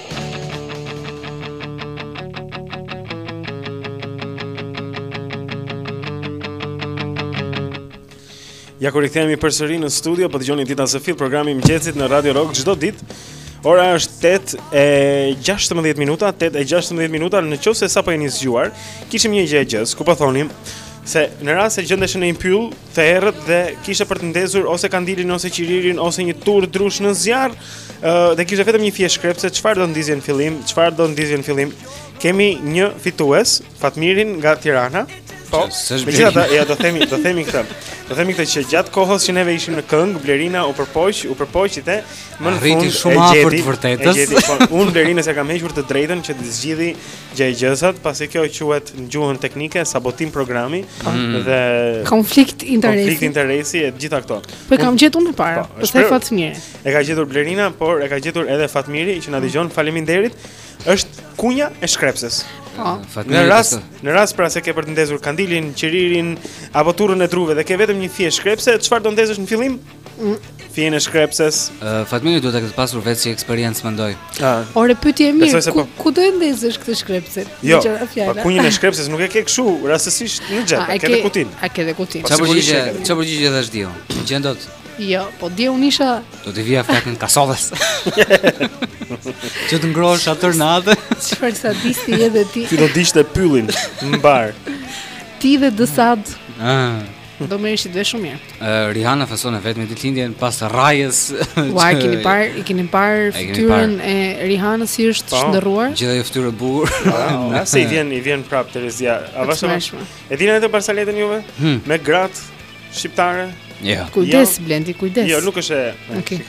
B: Ja ku rikthehemi përsëri në studio, po dëgjoni Dita zë fill, programin e mëngjesit në Radio Rock çdo ditë. Ora është 8 e 16 minuta, 8 e 16 minuta në qoftë se sapo jeni zgjuar, kishim një gjëegjëzë, ku po thonim se në rast se gjendesh në një pyll, të errët dhe kishe për të ndezur ose kandilin ose qiririn ose një turrë drush në zjarr dhe kishe vetëm një fije shkrepse çfarë do ndizje në fillim, çfarë do ndizje në fillim. Kemi një fitues, Fatmirin nga Tirana. Po, megjithatë, ja do themi, do themi këtë. Do themi këtë që gjatë kohës që neve ishim në këngë, Blerina u përpoq, u përpoq dhe më në fund e gjeti.
A: Shumë afër
B: të vërtetës. Po, unë Blerinës ia kam hequr të drejtën që të zgjidhi gjëegjëzat, pasi kjo quhet në gjuhën teknike sabotim programi po.
D: mm.
B: dhe
D: konflikt interesi.
B: Konflikt interesi e gjitha këto.
D: Po e kam gjetur më parë,
B: po,
D: po
B: thuaj
D: Fatmiri.
B: E ka gjetur Blerina, por e ka gjetur edhe Fatmiri që na dëgjon. Faleminderit. Është kunji e shkrepses.
D: Po.
B: Në rast, në rast pra se ke për të ndezur kandilin, qiririn apo turrën e druve dhe ke vetëm një fije shkrepse, çfarë do ndezësh në fillim? Fijen e shkrepses.
A: Uh, Fatmiri duhet ta ketë pasur vetë si eksperiencë mendoj.
B: Ah.
D: Ore pyetje e mirë, ku,
B: po...
D: ku do e ndezësh këtë shkrepse?
B: Jo.
D: Po
B: kunjin e shkrepses nuk e ke kështu rastësisht në xhep, e ke në kutinë.
D: A e ke në kutinë.
A: Po,
B: çfarë
A: përgjigje? Çfarë përgjigje dhashë dje unë? Gjen dot.
D: Jo, po dje unë isha
A: Do të vija flakën kasolles Që të ngrohesha atë natë
D: Çfarë sadisti je dhe ti
B: Ti do digjje pyllin mbarë
D: Ti dhe De Sad
A: ah.
D: Do më ishit dhe shumë mirë.
A: Uh, Rihanna feston e vetme ditëlindjen pas rrahjes.
D: Ua, e keni parë, e keni parë fytyrën e Rihanna si është pa,
B: po.
D: shndërruar?
A: Gjithë ajo fytyrë e bukur.
B: Ja se i vjen, i vjen prap te
D: rezja. A
B: vashë? E dini atë barcaletën juve?
A: Hmm.
B: Me gratë shqiptare?
A: Jo.
D: Kujdes jo. Blendi, kujdes.
B: Jo, nuk është e. Okay.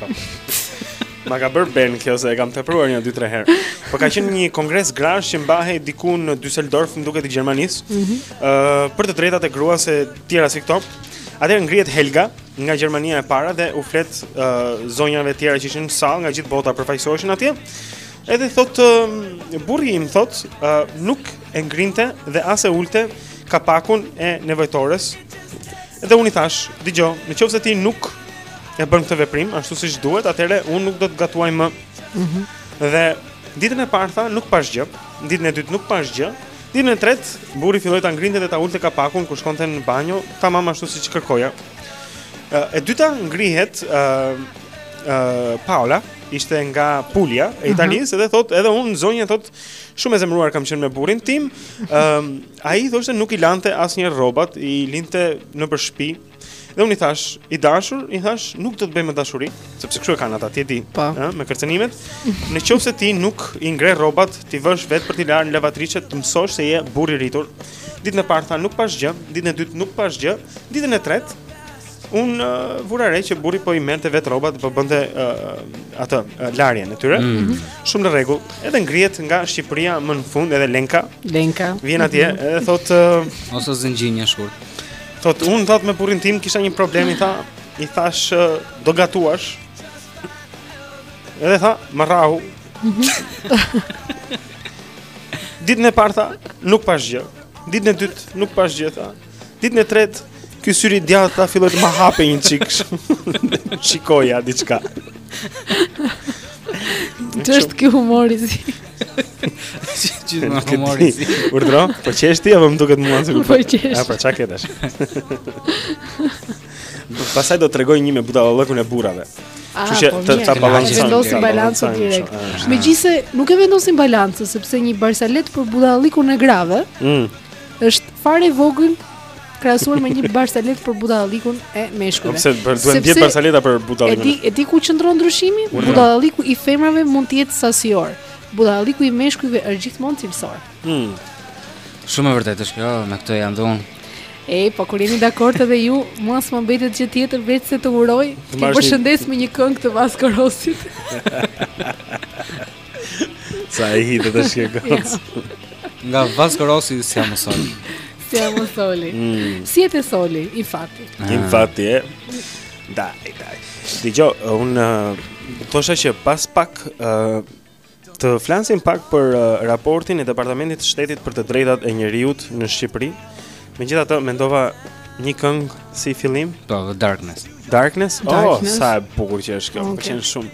B: Ma ka bërë ben kjo se e kam treguar një 2-3 herë. Po ka qenë një kongres grash që mbahej diku në Düsseldorf, më duket, të Gjermanisë. Ëh,
D: mm -hmm.
B: uh, për të drejtat e gruas e tjera si këto. Atëherë ngrihet Helga nga Gjermania e para dhe u flet uh, zonjave të tjera që ishin në sallë nga gjithë bota përfaqësoheshin atje. Edhe thotë uh, burri im thotë uh, nuk e ngrinte dhe as e ulte kapakun e nevojtores. Dhe unë i thashë, dëgjo, në qoftë se ti nuk e bën këtë veprim ashtu siç duhet, atëherë unë nuk do të gatuaj më.
D: Mhm.
B: Mm dhe ditën e parë tha nuk pash gjë, ditën e dytë nuk pash gjë. Ditën e tretë burri filloi ta ngrinte dhe ta ulte kapakun kur shkonte në banjo, tamam ashtu siç kërkoja. E dyta ngrihet ë uh, uh, Paula ishte nga Puglia e mhm. Italisë uh -huh. dhe thot edhe unë zonja thot shumë e zemëruar kam qenë me burrin tim. Ëm um, ai thoshte nuk i lante asnjëherë rrobat, i linte nëpër shtëpi, Dhe unë i thash, i dashur, i thash, nuk do të bëjmë dashuri, sepse kështu e kanë ata, ti e di, po. ë, me kërcënimet. Në qoftë se ti nuk i ngre rrobat, t'i vësh vetë për t'i larë në lavatriçe të mësosh se je burr i rritur. Ditën e parë tha nuk pash gjë, ditën e dytë nuk pash gjë, ditën e tretë ën uh, vura re që burri po i merrte vet rrobat, po bënte uh, atë uh, larjen e tyre.
D: Mm -hmm.
B: Shumë në rregull. Edhe ngrihet nga Shqipëria më në fund edhe Lenka.
D: Lenka.
B: Vjen atje
D: mm -hmm.
B: edhe thotë uh,
A: ose zëngjinja shkurt.
B: Thot un thot me burrin tim kisha një problem i tha, i thash do gatuash. Edhe tha, më rrahu. Ditën e parë tha, nuk pash gjë. Ditën e dytë nuk pash gjë tha. Ditën e tretë ky syri i djathtë tha filloi të më hapej një çik. Shikoja diçka.
D: Ç'është ky humor i
A: zi?
B: Ç'është ky
A: humor
B: i
A: zi
B: Urdhro, po qesh ti apo më duket mua sikur
D: po qesh
B: Ja, pra ça ke ti Pastaj do të tregoj një me budallallëkun e burrave
D: Ah,
B: që
D: po, që
B: ta
D: balancojmë.
B: Vendosim
D: balancën direkt. Megjithëse nuk e vendosim balancën sepse një barsalet për budallallëkun e grave.
B: Mm.
D: Është fare e vogël krahasuar me një barsalet për budallallëkun e meshkujve.
B: Sepse për duhen dhjetë barsaleta për
D: budallallëkun.
B: E
D: di, e di ku qëndron ndryshimi? Budallallëku i femrave mund të jetë sasior. Budallallëku i meshkujve është gjithmonë cilësor.
B: Hmm.
A: Shumë e vërtetë është kjo, me këtë jam dhe un.
D: E, po kur jeni dakord edhe ju, mua s'më mbetet gjë tjetër veçse t'ju uroj.
B: T'ju
D: përshëndes me një këngë të Vasco Rossit.
B: Sa e hitë të shkekos
A: Nga Vasco Rossi Siamo
D: soli Siamo soli
B: mm.
D: Siete soli, infatti In
B: ah. fatti, e Da, i da Dëgjo, unë thosha që pas pak të flasim pak për raportin e Departamentit të Shtetit për të drejtat e njeriut në Shqipëri Megjithatë mendova një këngë si fillim,
A: po The Darkness.
B: Darkness? Oh,
D: Darkness?
B: Oh, sa e bukur që është kjo,
D: okay.
B: pëlqen shumë.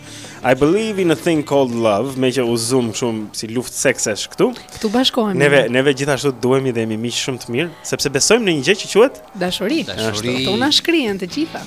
B: I believe in a thing called love, meqë u zum shumë si luftë seksesh këtu.
D: Këtu bashkohemi.
B: Neve neve gjithashtu duhemi dhe jemi miq shumë të mirë, sepse besojmë në një gjë që quhet
D: dashuri.
A: Dashuri.
D: Këtu na shkrihen të gjitha.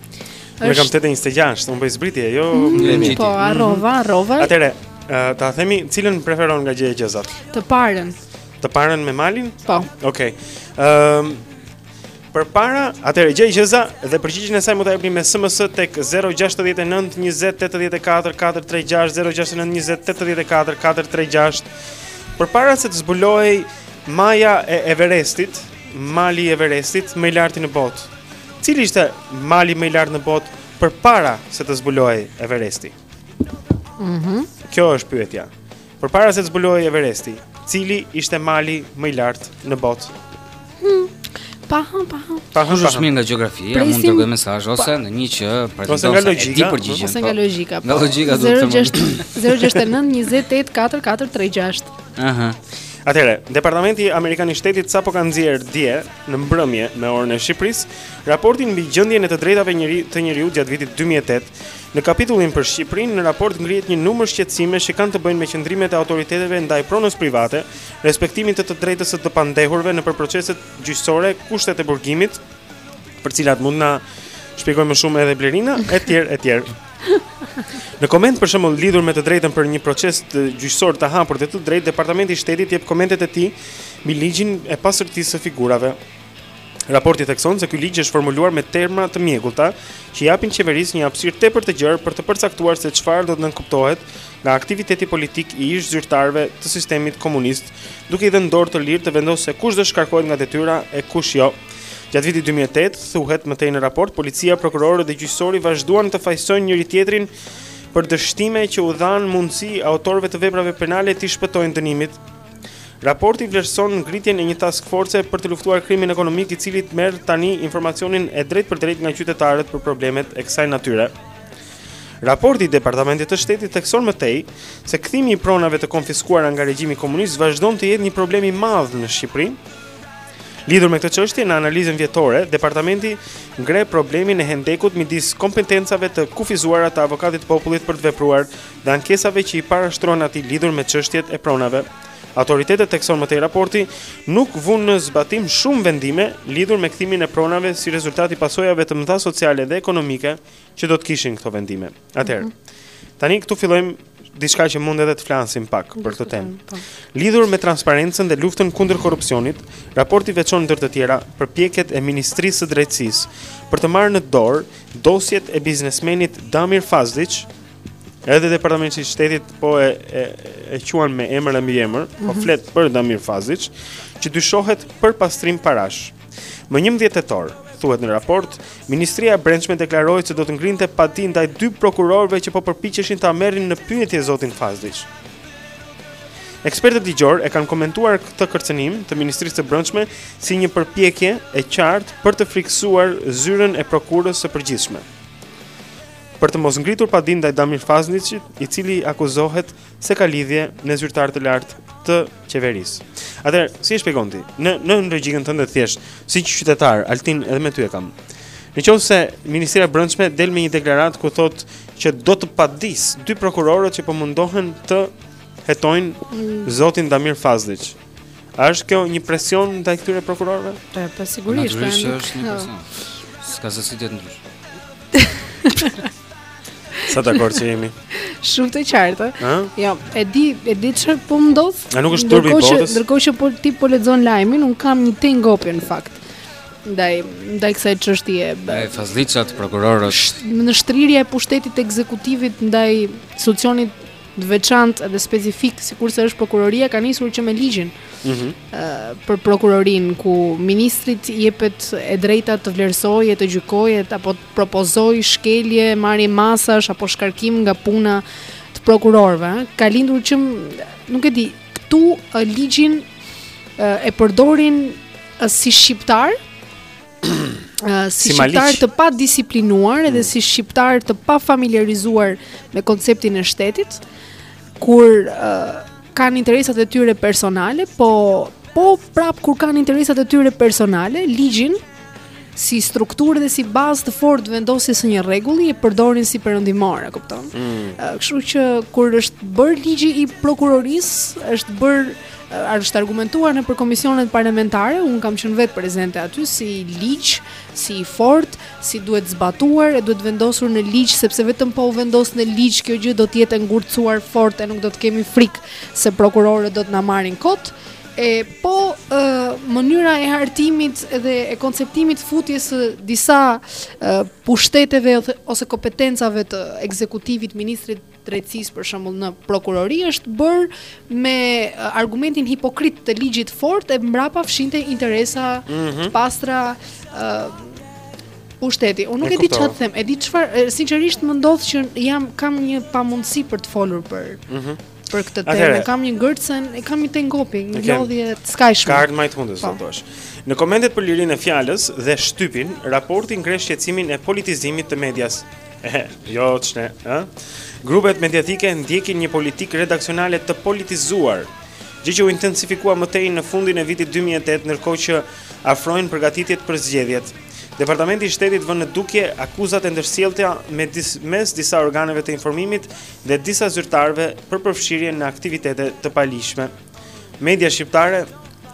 B: Unë kam 8:26, unë bëj zbritje, jo Blendi.
D: Po, harrova, harrova.
B: Atëre, ta themi cilën preferon nga gjëegjëzat?
D: Të parën.
B: Të parën me malin?
D: Po.
B: Okej. Ëm Për para, atëre gjëegjëza dhe përgjigjen e saj mund ta jepni me SMS tek 069 20 84 436 069 20 84 436. Përpara se të zbulohej maja e Everestit, mali i Everestit më i lartë në botë. Cili ishte mali më i lartë në botë përpara se të zbulohej Everesti?
D: Mhm.
B: Mm Kjo është pyetja. Përpara se të zbulohej Everesti, cili ishte mali më i lartë në botë?
D: Hmm. Pa ha,
B: pa
A: ha. Pa ha, shumë mirë nga gjeografia, Presim... mund të dërgoj mesazh ose në një që pretendon
B: nga
A: logjika, di përgjigjen.
D: Ose nga po. logjika. Po.
A: Nga logjika do të thonë
D: 069 20 84 436.
A: Aha.
B: Atëre, Departamenti Amerikan i Shtetit sapo ka nxjerrë dje në mbrëmje me orën e Shqipërisë, raportin mbi gjendjen e të drejtave njëri, të njeriut gjatë vitit 2008. Në kapitullin për Shqipërinë, në raport ngrihet një numër shqetësimesh që kanë të bëjnë me qëndrimet e autoriteteve ndaj pronës private, respektimin të të drejtës së të pandehurve nëpër proceset gjyqësore, kushtet e burgimit, për të cilat mund na shpjegojë më shumë edhe Blerina, etj, etj. Një koment për shembull lidhur me të drejtën për një proces të gjyqësor të hapur dhe të drejtë, Departamenti i Shtetit jep komentet e tij mbi ligjin e pastërtisë së figurave. Raporti thekson se ky ligj është formuluar me terma të mjegullta që i japin qeverisë një hapësirë tepër të gjerë për të përcaktuar se çfarë do të nënkuptohet nga aktiviteti politik i ish-zyrtarëve të sistemit komunist duke i dhënë dorë të lirë të vendosë se kush do shkarkohet nga detyra e kush jo. Gjatë vitit 2008, thuhet më tej në raport, policia, prokurorët dhe gjyqësori vazhduan të fajësojnë njëri-tjetrin për dështime që u dhanë mundësi autorëve të veprave penale t'i shpëtojnë dënimit. Raporti vlerëson ngritjen e një task force për të luftuar krimin ekonomik i cili merr tani informacionin e drejtpërdrejtë nga qytetarët për problemet e kësaj natyre. Raporti i Departamentit të Shtetit thekson më tej se kthimi i pronave të konfiskuara nga regjimi komunist vazhdon të jetë një problem i madh në Shqipëri. Lidhur me këtë çështje, në analizën vjetore, departamenti ngre problemin e hendekut midis kompetencave të kufizuara të avokatit të popullit për të vepruar dhe ankesave që i parashtrohen atij lidhur me çështjet e pronave. Autoritetet thekson më tej raporti nuk vunë në zbatim shumë vendime lidhur me kthimin e pronave si rezultat i pasojave të mëdha sociale dhe ekonomike që do të kishin këto vendime. Atëherë, mm -hmm. tani këtu fillojmë diçka që mund edhe të flasim pak për këtë temë. Po. Lidhur me transparencën dhe luftën kundër korrupsionit, raporti veçon ndër të tjera përpjekjet e Ministrisë së Drejtësisë për të marrë në dorë dosjet e biznesmenit Damir Fazliç, Edhe departamenti i shtetit po e e, e quan me emër dhe mbiemër, mm -hmm. po
J: mhm.
B: flet për Damir Fazliç, që dyshohet për pastrim parash. Më 11 tetor, thuhet në raport, Ministria e Brendshme deklaroi se do të ngrinte padi ndaj dy prokurorëve që po përpiqeshin ta merrin në pyetje zotin Fazliç. Ekspertët ligjorë e kanë komentuar këtë kërcënim të Ministrisë së Brendshme si një përpjekje e qartë për të frikësuar zyrën e prokurës së përgjithshme. Për të mos ngritur padi ndaj Damir Fazliçit, i cili akuzohet se ka lidhje me zyrtarë të lartë të qeverisë. Atëherë, si e shpjegon ti? Në në logjikën tënde të thjeshtë, si qytetar, Altin edhe me ty e kam. Në qoftë se Ministria e Brendshme del me një deklaratë ku thotë që do të padisë dy prokurorët që po mundohen të hetojnë
D: mm.
B: zotin Damir Fazliç. A është kjo një presion ndaj këtyre prokurorëve?
D: Po, po sigurisht,
A: pra,
D: nuk
A: është një presion. S'ka se si të ndrysh.
B: Sa dakord që jemi.
D: Shumë të qartë. Ë? Jo, e di, e di çfarë po ndodh.
B: A nuk është turpi i botës?
D: Ndërkohë që po ti po lexon lajmin, unë kam një të ngopje në fakt. Ndaj, ndaj kësaj çështje.
A: Ai fazliçat prokurorët.
D: Shtrirja e pushtetit të ekzekutivit ndaj institucionit të veçantë dhe specifik, sikurse është prokuroria ka nisur që me ligjin.
B: Ëh,
D: mm -hmm. për prokurorinë ku ministrit i jepet e drejta të vlerësojë, të gjykojë apo të propozojë shkelje, marrje masash apo shkarkim nga puna të prokurorëve, ka lindur që nuk e di, këtu ligjin e përdorin si shqiptarë, si,
B: si
D: shqiptarë të padisiplinuar edhe mm. si shqiptarë të pafamiljarizuar me konceptin e shtetit kur uh, kanë interesat e tyre personale po po prapë kur kanë interesat e tyre personale ligjin si strukturë dhe si bazë të fortë të vendosjes së një rregulli e përdorin si perëndimorë, kupton?
B: Mm.
D: Kështu që kur është bërë ligji i prokurorisë, është bërë Është argumentuar nëpër komisionet parlamentare, unë kam qenë vetë prezente aty si ligj, si i fortë, si duhet zbatuar e duhet vendosur në ligj sepse vetëm po u vendos në ligj kjo gjë do të jetë e ngurtësuar fort e nuk do të kemi frikë se prokurorët do të na marrin kot. E po e, mënyra e hartimit dhe e konceptimit futjes së disa e, pushteteve ose kompetencave të ekzekutivit, ministrit drejtësisë për shembull në prokurori është bërë me argumentin hipokrit të ligjit të fortë e mbrapa fshihte interesa
B: mm -hmm.
D: të pastra uh, pushteti. Unë nuk
B: e,
D: e di çfarë të them, e di çfarë sinqerisht më ndodh që jam kam një pamundësi për të folur për.
B: Mm -hmm.
D: Për këtë temë kam një ngërcën, e kam një tengopi, një
B: okay.
D: lodhje të skajshme.
B: Ka ardhur në majë të hundës,
D: po,
B: thotë. Në komentet për lirinë e fjalës dhe shtypin, raporti ngre shqetësimin e politizimit të medias Ehe, jo çne, ë? Grupet mediatike ndjekin një politikë redaksionale të politizuar, gjë që u intensifikua më tej në fundin e vitit 2008, ndërkohë që afrojnë përgatitjet për zgjedhjet. Departamenti i Shtetit vë në dukje akuzat e ndërsjella midis, mes disa organeve të informimit dhe disa zyrtarëve për përfshirje në aktivitete të paligjshme. Media shqiptare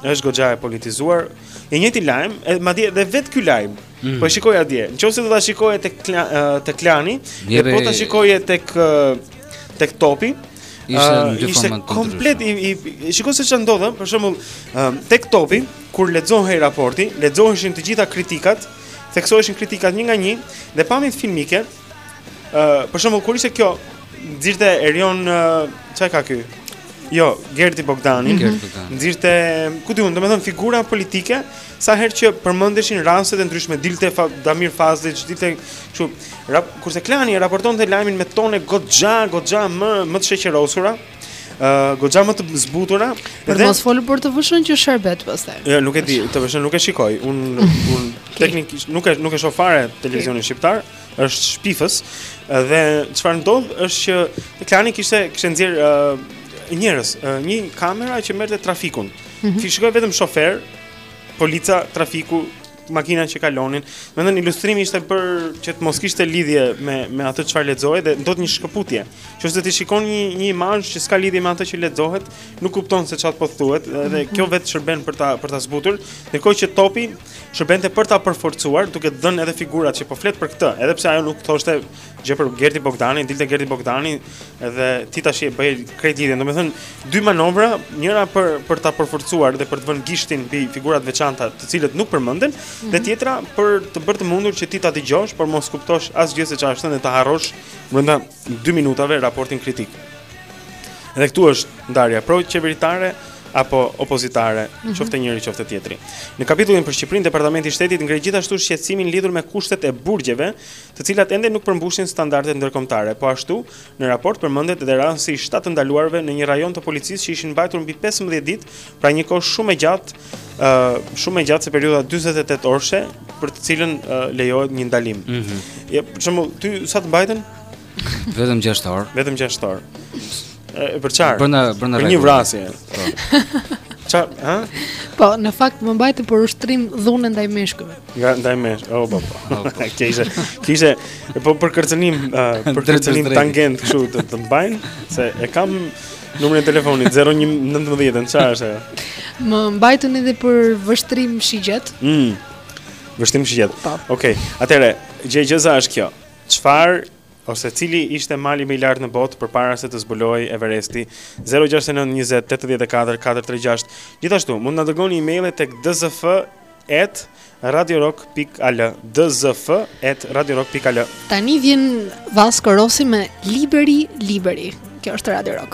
B: është goxha e politizuar. I njëjti lajm, madje edhe vet ky lajm.
A: Mm.
B: Po e shikoj atje. Nëse do ta shikoje tek Kla, tek Klani,
A: Njeri...
B: po ta shikoje tek tek Topi.
A: Ishte në dy
B: ishte komplet i, i shikoj se çfarë ndodh, për shembull, tek Topi kur lexohej raporti, lexoheshin të gjitha kritikat, theksoheshin kritikat një nga një dhe pamjet filmike, Ë, uh, për shembull kur ishte kjo nxirte Erion çka uh, ka ky? Jo, Gerti Bogdani. Mhm.
A: Gerti Bogdani.
B: Nxirte, ku di un, domethënë figura politike, sa herë që përmendeshin rastet e ndryshme, dilte fa, Damir Fazlliç, dilte kështu, kurse Klani e raportonte lajmin me tone goxha, goxha më më të sheqerosura. Ë uh, goxha më të zbutura.
D: Por
B: edhe...
D: mos folur për TVSH-ën që sherbet pastaj.
B: Jo, nuk e di, TVSH-ën nuk e shikoj. Un un teknikisht nuk e nuk e shoh fare televizionin okay. shqiptar, është shpifës dhe çfarë ndodh është që Klani kishte kishte nxjerr uh, njerëz, uh, një kamera që merrte trafikun. Mm
D: -hmm.
B: Ti shikoje vetëm shoferë, polica, trafiku, makina që kalonin. Domethënë ilustrimi ishte bërë që të mos kishte lidhje me me atë çfarë lexohej dhe ndodh një shkëputje. Që ose ti shikon një një imazh që s'ka lidhje me atë që lexohet, nuk kupton se çfarë po thuhet dhe mm -hmm. kjo vetë shërben për ta për ta zbutur, ndërkohë që Topi shërbente për ta përforcuar duke të dhënë edhe figurat që po flet për këtë, edhe pse ajo nuk thoshte gjë për Gerti Bogdanin, dilte Gerti Bogdani dhe ti tash e bëj krejt lidhjen. Domethën dy manovra, njëra për për ta përforcuar dhe për të vënë gishtin mbi figurat e veçanta, të cilët nuk përmenden, mm -hmm. dhe mhm. tjetra për të bërë të mundur që ti ta dëgjosh, por mos kuptosh asgjë se çfarë u tha dhe ta harrosh brenda 2 minutave raportin kritik. Dhe këtu është ndarja pro qeveritare apo opozitare,
J: mm -hmm.
B: qoftë njëri qoftë tjetri. Në kapitullin për Shqipërinë, Departamenti i Shtetit ngre gjithashtu shqetësimin lidhur me kushtet e burgjeve të cilat ende nuk përmbushin standardet ndërkombëtare. Po ashtu, në raport përmendet edhe rasti i shtatë të ndaluarve në një rajon të policisë që ishin mbajtur mbi pesëmbëdhjetë ditë, pra një kohë shumë e gjatë, ë shumë e gjatë se periudha dyzet e tetë orëshe, për të cilën lejohet një ndalim.
A: Mhm.
B: Për shembull, ty sa të mbajtën?
A: Vetëm gjashtë orë.
B: Vetëm gjashtë orë. E për çfarë?
A: Brenda brenda.
B: Për një vrasje.
A: Po.
B: Ça, ha?
D: Po, në fakt më mbajtën për ushtrim dhunë ndaj meshkujve.
B: Nga ndaj mesh, oh po. po. po. Kishte, kishte po për kërcënim, uh, për kërcënim tangent kështu të, të mbajn, se e kam numrin e telefonit 0119, ça është ajo?
D: Më mbajtën edhe për vështrim shigjetë.
B: Mm. Vështrim shigjetë.
D: Po.
B: Okej. Atëre, gjëegjëza është kjo. Çfarë Ose cili ishte mali më i lartë në botë përpara se të zbulohej Everesti? 069 20 84 436. Gjithashtu, mund të na dërgoni emaile tek dzf@radiorock.al. dzf@radiorock.al.
K: Tani vjen Vasco Rossi me Liberi, Liberi. Kjo është Radio Rock.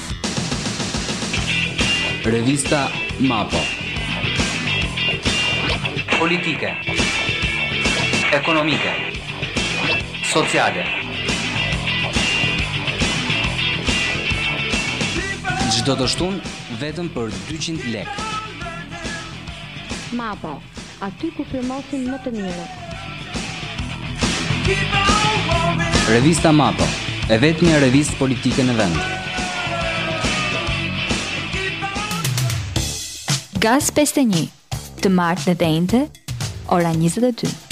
A: Revista Mapo
L: Politike Ekonomike Sociale
A: Çdo të shtunë vetëm për 200 lekë
G: Mapo Aty ku firmosin më të mirët.
A: Revista Mapo, e vetmja revistë politike në vend.
H: Gaz 51, të martë dhe të enjte, ora 22.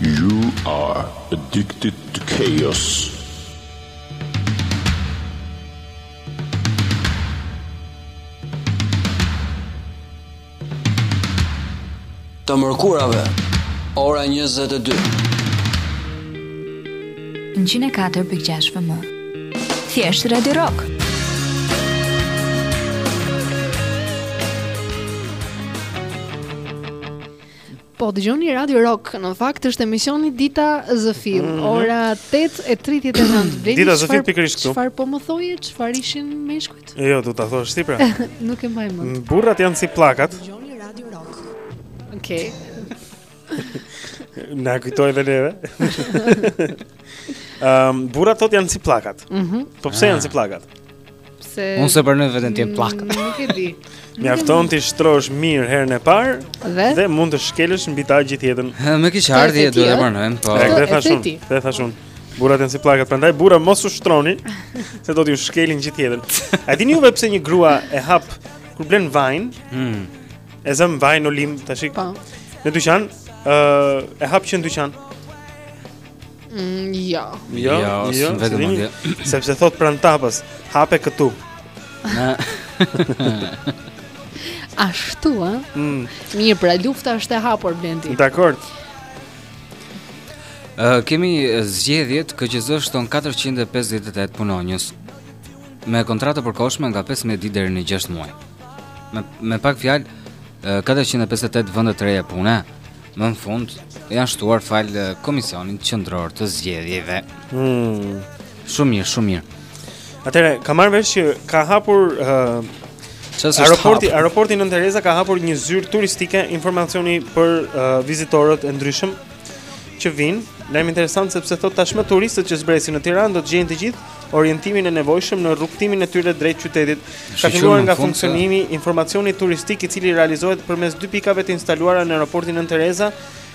M: You are addicted to chaos.
N: Të mërkurave, ora 22.
H: Në 104.6 FM. Thjesht Radio Rock.
D: Po dëgjoni Radio Rock, në fakt është emisioni Dita zë fill,
B: mhm.
D: ora 8:39. Bleni,
B: Dita
D: zë
B: fill pikërisht këtu.
D: Çfarë po më thoje, çfarë ishin meshkujt?
B: Jo, do ta thosh ti pra.
D: Nuk e mbaj mend.
B: Mm, burrat janë si plakat. Dëgjoni Radio Rock.
D: Okej. Okay.
B: Na kujtoi dhe neve. Ehm, um, burrat thotë janë si plakat.
D: Mhm.
B: Mm po pse
A: ah.
B: janë si plakat?
D: Pse?
A: Unë s'e pranoj veten time plak.
D: Mm, nuk e di.
B: Mjafton t'i shtrosh mirë herën e parë
D: dhe?
B: dhe mund të shkelësh mbi ta gjithë jetën.
A: Më kish ardhi e duhet të pranojmë, po.
D: Këtë e
B: thashë
D: unë.
B: Këtë e thashë unë. Burrat janë si plakat, prandaj burra mos u shtroni se do t'ju shkelin gjithë jetën. A dini juve pse një grua e hap kur blen vajin?
A: Mm.
B: E zëmë vajin Olim tash.
D: Po.
B: Në dyqan, ë, uh, e hap që në dyqan.
D: Mm, jo.
B: Jo,
A: jo,
B: jo
A: vetëm atje.
B: Sepse thot pranë tapës, hape këtu.
D: Ashtu, a?
B: Mm.
D: Mirë, pra lufta është e hapur Blendi.
B: Dakor.
A: Uh, kemi zgjedhjet KQZ shton 458 punonjës me kontratë të përkohshme nga 15 ditë deri në 6 muaj. Me me pak fjalë 458 vende të reja pune Më në fund, janë shtuar falë Komisionit Qendror të Zgjedhjeve.
B: Hmm.
A: Shumë mirë, shumë mirë.
B: Atëre, ke marrë vesh që ka hapur
A: uh,
B: aeroporti, aeroporti Nënë Tereza ka hapur një zyrë turistike informacioni për uh, vizitorët e ndryshëm që vijnë. Lajm interesant sepse thotë tashmë turistët që zbresin në Tiranë do të gjejnë të gjithë orientimin e nevojshëm në rrugëtimin e tyre drejt qytetit, ka filluar nga funksionimi informacioni turistik i cili realizohet përmes dy pikave të instaluara në aeroportin Nënë Tereza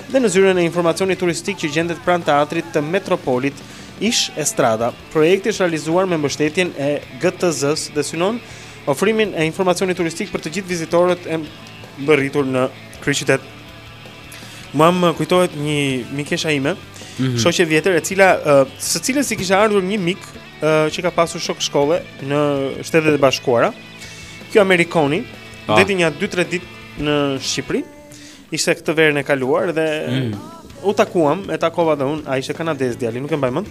B: dhe në zyrën e informacionit turistik që gjendet pranë teatrit të Metropolit ish Estrada. Projekti është realizuar me mbështetjen e GTZ-së dhe synon ofrimin e informacionit turistik për të gjithë vizitorët e mbërritur në kryeqytet. Mua më kujtohet një mikesha ime,
A: mm -hmm.
B: shoqe e vjetër e cila uh, së cilës i kishte ardhur një mik uh, që ka pasur shok shkolle në Shtetet e Bashkuara. Ky amerikani,
A: ah.
B: ndenji nja 2-3 ditë në Shqipëri, ishte këtë verën e kaluar dhe
A: mm.
B: u takuam, e takova dhe unë, a ishte kanadez djali, nuk e mbaj mend.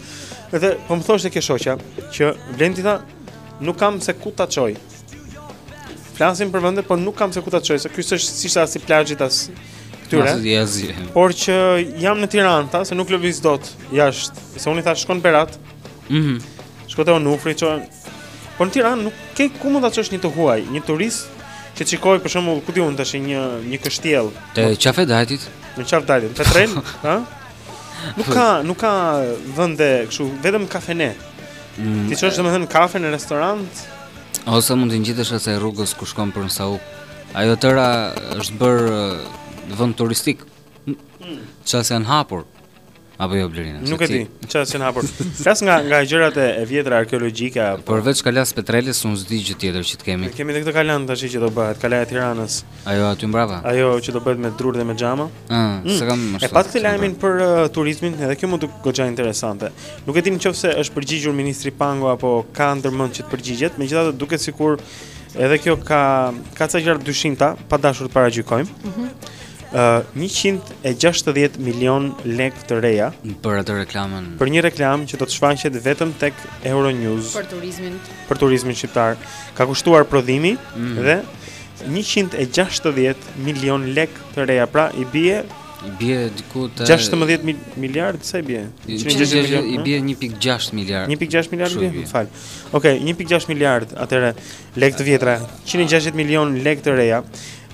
B: Dhe po më thoshte kjo shoqja që Blendi tha nuk kam se ku ta çoj. Flasim për vende, por nuk kam se ku ta çoj, se ky s'është as i plazhit as
A: i këtyre.
B: Por që jam në Tiranë, tha se nuk lëviz dot jashtë. Se unë i thashë shko në Berat.
A: Mhm.
B: Mm Shkote unë ufri që Po në Tiranë nuk ke ku mund ta çosh një të huaj, një turist që të shikojë për shembull ku di unë tash një një kështjell.
A: Te Qafa e Dajtit.
B: Në Qafë e Dajtit, te tren, ha? Nuk ka, nuk ka vende kështu, vetëm kafene.
A: Mm,
B: T'i çosh domethënë kafe në restorant?
A: Ose mund të ngjitesh asaj rrugës ku shkon për në Sauk. Ajo e tëra është bërë uh, vënd turistik. Hmm. Ça s'janë hapur. Apo jo Blerina?
B: Nuk e di. Çfarë janë hapur? Flas nga nga gjërat e, e vjetra arkeologjike apo
A: përveç kalasë së Petrelës unë s'di gjë tjetër që të kemi.
B: Ne kemi edhe këtë kalanë tash që do bëhet, kalaja e Tiranës.
A: Ajo aty mbrapa.
B: Ajo që do bëhet me drurë dhe me xhama.
A: Ëh, ah,
B: mm.
A: s'kam më
B: shumë.
A: E
B: patë këtë lajmin për uh, turizmin, edhe kjo m'u duk goxha interesante. Nuk e di nëse është përgjigjur ministri Pango apo ka ndërmend që të përgjigjet, megjithatë duket sikur edhe kjo ka ka ca gjëra të dyshimta, pa dashur të paragjykojmë.
O: Ëh. Mm -hmm.
B: Uh, 160 milion lek të reja
A: për atë reklamën.
B: Për një reklamë që do të shfaqet vetëm tek Euronews
O: për turizmin.
B: Për turizmin shqiptar. Ka kushtuar prodhimi
A: mm.
B: dhe 160 milion lek të reja, pra i bie
A: i bie diku te
B: 16 mil, miliard sa i bie? 160 milion.
A: I bie 1.6 miliard.
B: 1.6 miliard
A: i bie?
B: Fal. Okej, okay, 1.6 miliard atëherë lek të vjetra, 160 milion lek të reja.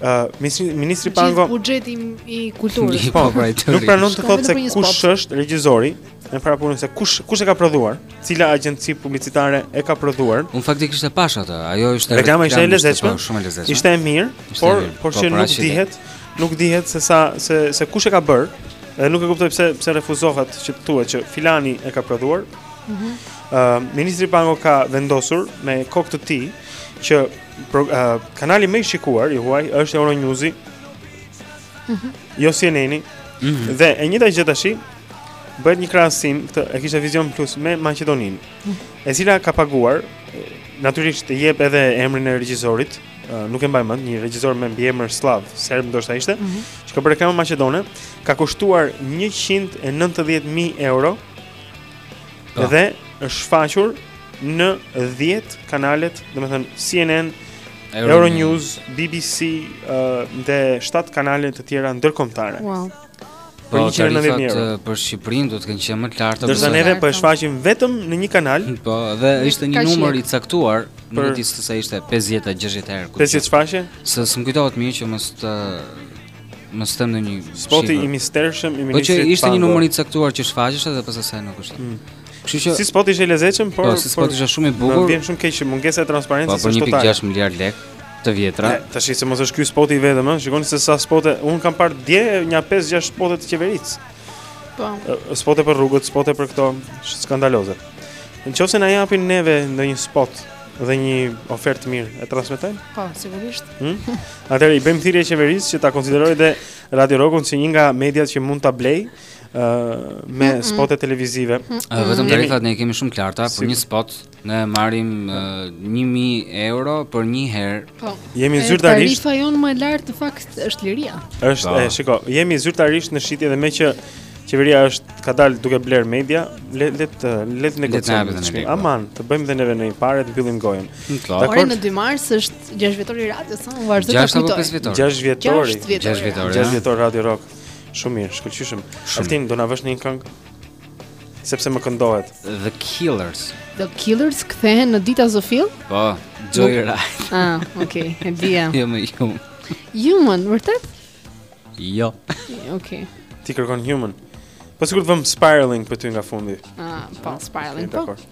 B: Uh, ministri Pango
O: gjithë buxheti i kulturës
B: po
A: pra
B: nuk pranon të thotë se kush është regjizori Në parë punën se kush kush e ka prodhuar, cila agjenci publicitare e ka prodhuar.
A: Unë faktikisht e pashë atë, ajo ishte
B: reklama ishte e lezetshme,
A: po, shumë e lezetshme.
B: Ishte e mirë, por
A: mirë.
B: por
A: po,
B: që
A: pra
B: nuk dihet, nuk dihet se sa se se kush e ka bërë. Dhe nuk e kuptoj pse pse refuzohet që të thuhet që filani e ka prodhuar.
O: Ëh,
B: mm -hmm. uh, ministri Pango ka vendosur me kokë të tij që pro, uh, kanali më i shikuar i huaj është Euronews.
O: Ëh. Mm -hmm.
B: Jo CNN-i.
A: Mm -hmm.
B: Dhe e njëjta gjë tash, bëhet një krahasim, këtë e kishte Vizion Plus me Maqedoninë, mm. e cila ka paguar natyrisht e jep edhe emrin e regjizorit, nuk e mbaj mend, një regjizor me mbiemër sllav, serb ndoshta ishte,
O: mm -hmm.
B: që ka bërë reklamën maqedone, ka kushtuar 190000 euro. Pa.
A: Po.
B: Dhe është shfaqur në 10 kanalet, domethënë CNN, Euronews, BBC uh, dhe 7 kanale të tjera ndërkombëtare.
O: Wow.
A: Po,
B: po
A: tarifat për Shqipërinë do të kenë qenë më të larta.
B: Ndërsa neve po e shfaqim vetëm në një kanal.
A: Po, dhe ishte një numër i caktuar, nuk e di se ishte 50 a 60 herë.
B: 50 shfaqje?
A: Se s'm kujtohet mirë që mos të mos them ndonjë shifër, spoti
B: i mistershëm i ministrit.
A: Po që ishte një numër i caktuar që shfaqesh edhe pas asaj nuk është. Hmm. Kështu që
B: si spot ishte i lezetshëm, por
A: po, si spot ishte shumë i bukur.
B: Më vjen shumë keq që mungesa e transparencës është totale.
A: Po, për 1.6 miliard lekë. të vjetra.
B: E, tash se mos është ky spot i vetëm, ëh, shikoni se sa spote unë kam parë dje nja 5-6 spote të qeverisë.
O: Po.
B: Spote për rrugët, spote për këto, skandaloze. Në qoftë se na japin neve ndonjë spot dhe një ofertë të mirë, e transmetojmë?
O: Po, sigurisht.
B: Hmm? Atëherë i bëjmë thirrje qeverisë që ta konsiderojë dhe Radio Rockun si një nga mediat që mund ta blejë me
O: mm -mm.
B: spote televizive.
A: Mm -mm.
B: Vetëm
A: tarifat ne i kemi shumë të
B: larta,
A: për një spot Ne marrim uh, 1000 euro për një herë.
O: Po.
B: Jemi zyrtarisht.
O: Tarifa jonë më e lartë në fakt është liria.
B: Është,
A: po.
B: e shiko, jemi zyrtarisht në shitje dhe meqë qeveria është ka dalë duke blerë media, le le të le të negociojmë. Aman, të bëjmë dhe neve ndonjë pare të mbyllim gojën. Dakord.
O: Në 2 mars është 6 vjetori i radios, sa për ta
A: kujtuar.
B: 6 vjetori.
O: 6 vjetori.
A: 6 vjetori.
B: 6 vjetori Radio Rock. Shumë mirë, shkëlqyshëm. Altin do na vësh ndonjë këngë. Sepse më këndohet.
A: The Killers.
O: The Killers kthehen në Dita Zë Fill?
A: Po, Joy Ride.
O: Ah, okay, e dija.
A: Jo më Human.
O: Human, vërtet?
A: Jo.
O: Okay.
B: Ti kërkon Human. Po sikur të vëmë Spiralling për ty nga fundi.
O: Ah, po,
B: Spiralling.
O: Po.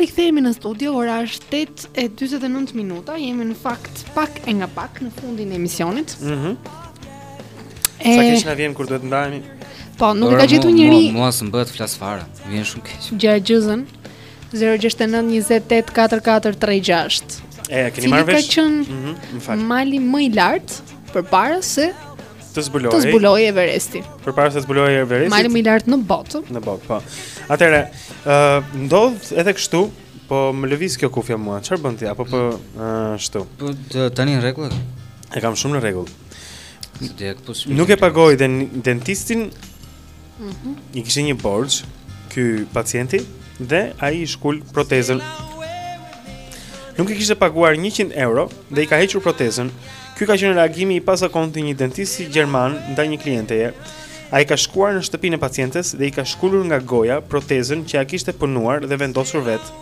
D: rikthehemi në studio, ora është 8:49 minuta. Jemi në fakt pak e nga pak në fundin e emisionit.
B: Mhm.
D: Mm e...
B: Sa keq na vjen kur duhet ndajemi.
D: Po, nuk e ka gjetur
A: njeri. Mua s'm bëhet flas fare. Vjen shumë keq.
D: Gjëegjëzën. 069 20 8 4 4 3 6
B: E, keni marrë vesh?
D: Cili
B: ka qenë mm -hmm,
D: mali më i lartë për para se
B: të zbulohej.
D: Të zbulohej Everesti.
B: Për para se të zbulohej Everesti.
D: Mali më i lartë në botë.
B: Në botë, po. Atëherë, ë uh, ndodh edhe kështu, po më lëviz kjo kufja mua. Çfarë bën ti? Apo po ashtu.
A: Uh, po tani në rregull.
B: E kam shumë në rregull. Nuk e pagoi den, dentistin
D: Mm -hmm.
B: I kishte një borxh ky pacienti dhe ai i shkul protezën. Nuk i kishte paguar 100 euro dhe i ka hequr protezën. Ky ka qenë reagimi i pazakontë i një dentisti gjerman ndaj një klienteje. Ai ka shkuar në shtëpinë e pacientes dhe i ka shkulur nga goja protezën që ia kishte punuar dhe vendosur vetë.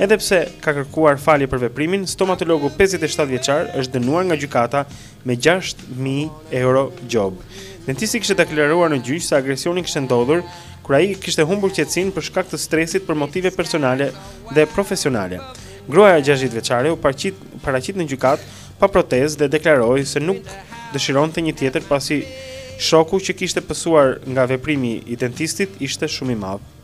B: Edhe pse ka kërkuar falje për veprimin, stomatologu 57 vjeçar është dënuar nga gjykata me gjashtë mijë euro gjobë. Dentisti kishte deklaruar në gjyq se agresioni kishte ndodhur kur ai kishte humbur qetësinë për shkak të stresit për motive personale dhe profesionale. Gruaja 60 vjeçare u paraqit në gjykatë pa protezë dhe deklaroi se nuk dëshironte një tjetër pasi shoku që kishte pësuar nga veprimi i dentistit ishte shumë i madh.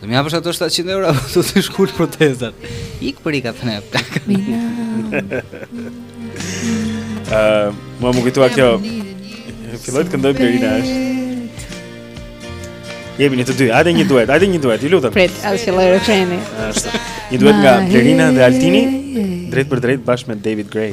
A: Do më japësh ato 700 euro apo do të shkul protezën? Ik për i ka thënë.
B: Ëh, mua më kujtua kjo. Filloi të këndojë Blerina është. Jemi në të dy. Hajde një duet, hajde një duet, ju lutem.
D: Prit, a filloi refreni.
B: Është. Një duet nga Blerina dhe Altini, drejtpërdrejt bashkë me David Gray.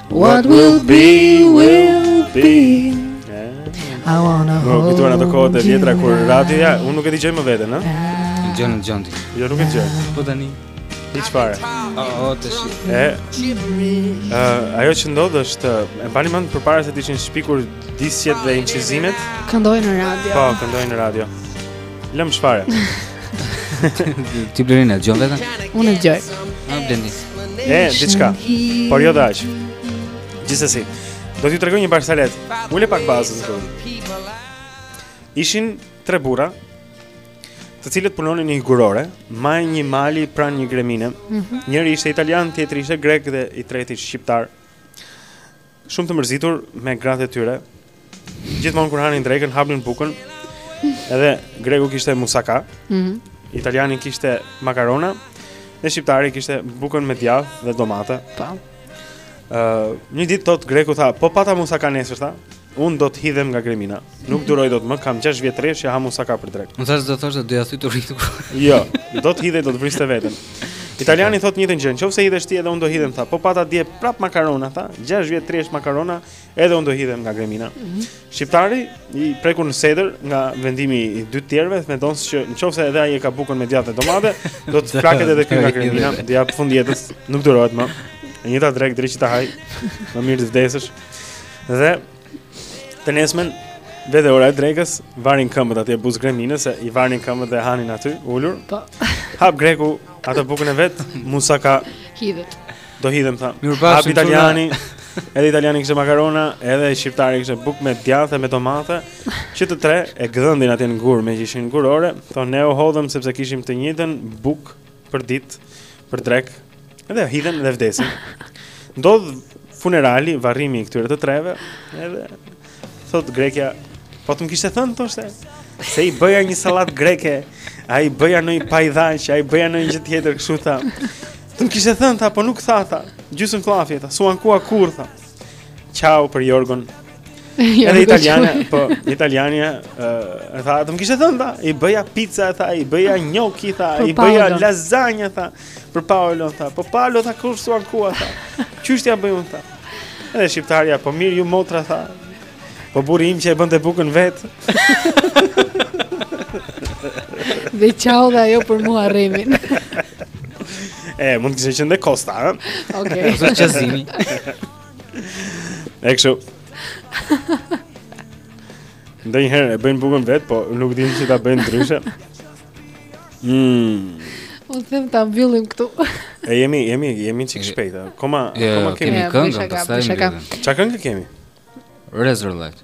P: What will be, will be I wanna hold
B: you Kujtuam ato kohët e vjetra kur radioja, Unë nuk e dëgjoj më veten, në?
A: Në gjënë, në gjënë t'i
B: Jo, nuk e dëgjoj
A: Po tani
B: Një që pare
A: O, o, të shi
B: E uh, Ajo që ndodh është E mbani mend përpara se të ishin shpikur Disqet dhe incizimet
D: Këndonin në radio
B: Po, këndonin në radio Lëm çfarë?
A: Ti Blerina e dëgjon veten?
D: Unë e dëgjoj.
A: Ah, Blendi.
B: E, diçka. Por jo dhe aq. Gjithsesi, do t'ju tregoj një barcaletë. Ule pak bazën këtu. Ishin tre burra të cilët punonin në gurore, majë një mali pranë një gremine.
D: Mm -hmm.
B: Njëri ishte italian, tjetri ishte grek dhe i treti shqiptar. Shumë të mërzitur me gratë e tyre. Gjithmonë kur hanin drekën, hapnin bukën. Edhe greku kishte musaka.
D: Mhm.
B: Mm Italiani kishte makarona dhe shqiptari kishte bukën me djath dhe domate.
D: Po.
B: Ë, uh, një ditë thotë greku tha, "Po pata musaka nesër tha, unë do të hidhem nga gremina." Nuk duroj dot më, kam 6 vjet rresh që ha musaka për drekë.
O: Unë thashë do thoshte do ia thyej turinjtë.
B: Jo, do të hidhej do të vriste veten. Italiani thotë njëjtën gjë, nëse hidhesh ti edhe unë do hidhem tha. Po pata dhe prapë makarona tha, 6 vjet rresh makarona, edhe unë do hidhem nga gremina. Mhm. Shqiptari i prekur në sedër nga vendimi i dy të tjerëve, mendon se që nëse edhe ai e ka bukën me djathë e domate, do të flaket edhe ky nga gremina, t'i japë fund jetës, nuk durohet më. E njëta drekë, dreqi ta hajë. Më mirë të vdesësh. Dhe Të nesërmen, vete ora e drekës, varin këmbët atje buzë greminës, se i varin këmbët dhe hanin aty, ulur.
D: Po.
B: Hap greku, atë bukën e vet, musaka...
D: Hidhet.
B: Do hidhem, tha. Hap italiani, edhe italiani kishte makarona, edhe shqiptari kishte bukë me djathë me domate, që të tre e gdhendin atje në gur, meqë ishin gurore, thonë ne u hodhëm sepse kishim të njëjtën bukë për ditë, për drekë, edhe hidhen dhe vdesin. Ndodh funerali, varrimi i këtyre të treve, edhe thotë grekja, po të më kishte thënë thoshte, t'ia bëja një sallatë greke, i bëja ndonjë paidhaqe, i bëja ndonjë gjë tjetër kështu tha. Të më kishte thënë tha, po nuk tha tha. Gjysëm llafi tha, s'u ankua kurrë tha. Qau për Jorgon. Ja, edhe italiania, po, italiania, e tha, të më kishte thënë, tha, i bëja pizza, tha, i bëja njoki, tha, i bëja lasagna, tha, për Paolo, tha, po Paolo, tha, kurrë s'u ankua, tha, qysh t'ia bëj unë, tha, edhe shqiptarja, po mirë ju motra, tha, po burri im që e bënte bukën vetë.
D: dhe qau dhe ajo për Muharremin.
B: e, mund të kishte qenë dhe Kosta, e?
D: Okej. Okay.
O: Ose Gëzimi.
B: E kështu. Ndonjëherë e bëjnë bukën vetë, po nuk dinë si ta bëjnë ndryshe. Mm.
D: Unë them ta mbyllim këtu.
B: E jemi, jemi, jemi çik shpejt.
O: Akoma,
B: akoma kemi
D: këngë,
O: pastaj.
B: Çfarë kënge kemi?
O: Razorlight.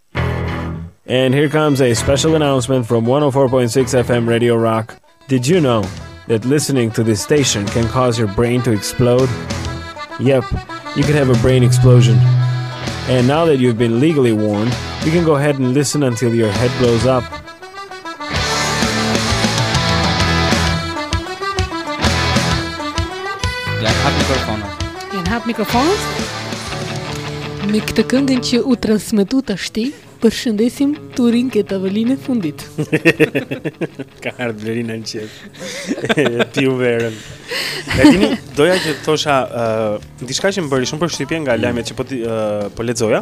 B: comes a special announcement from 104.6 FM Radio Rock. Did you know that listening to this station can cause your brain to explode? Yep, you can have a brain explosion. And now that you've been legally warned, you can go ahead and listen until your head blows up.
A: Ja, hap mikrofonët.
D: Ja, hap mikrofonët.
P: Me këtë këngën që u transmetua tashti, përshëndesim Turin, këtë tavolinë e fundit.
B: Ka ardhë Blerina në qejf. Ti u verën. E dini, doja që thosha, uh, diçka që më bëri shumë përshtypje nga lajmet që po, uh, po lexoja,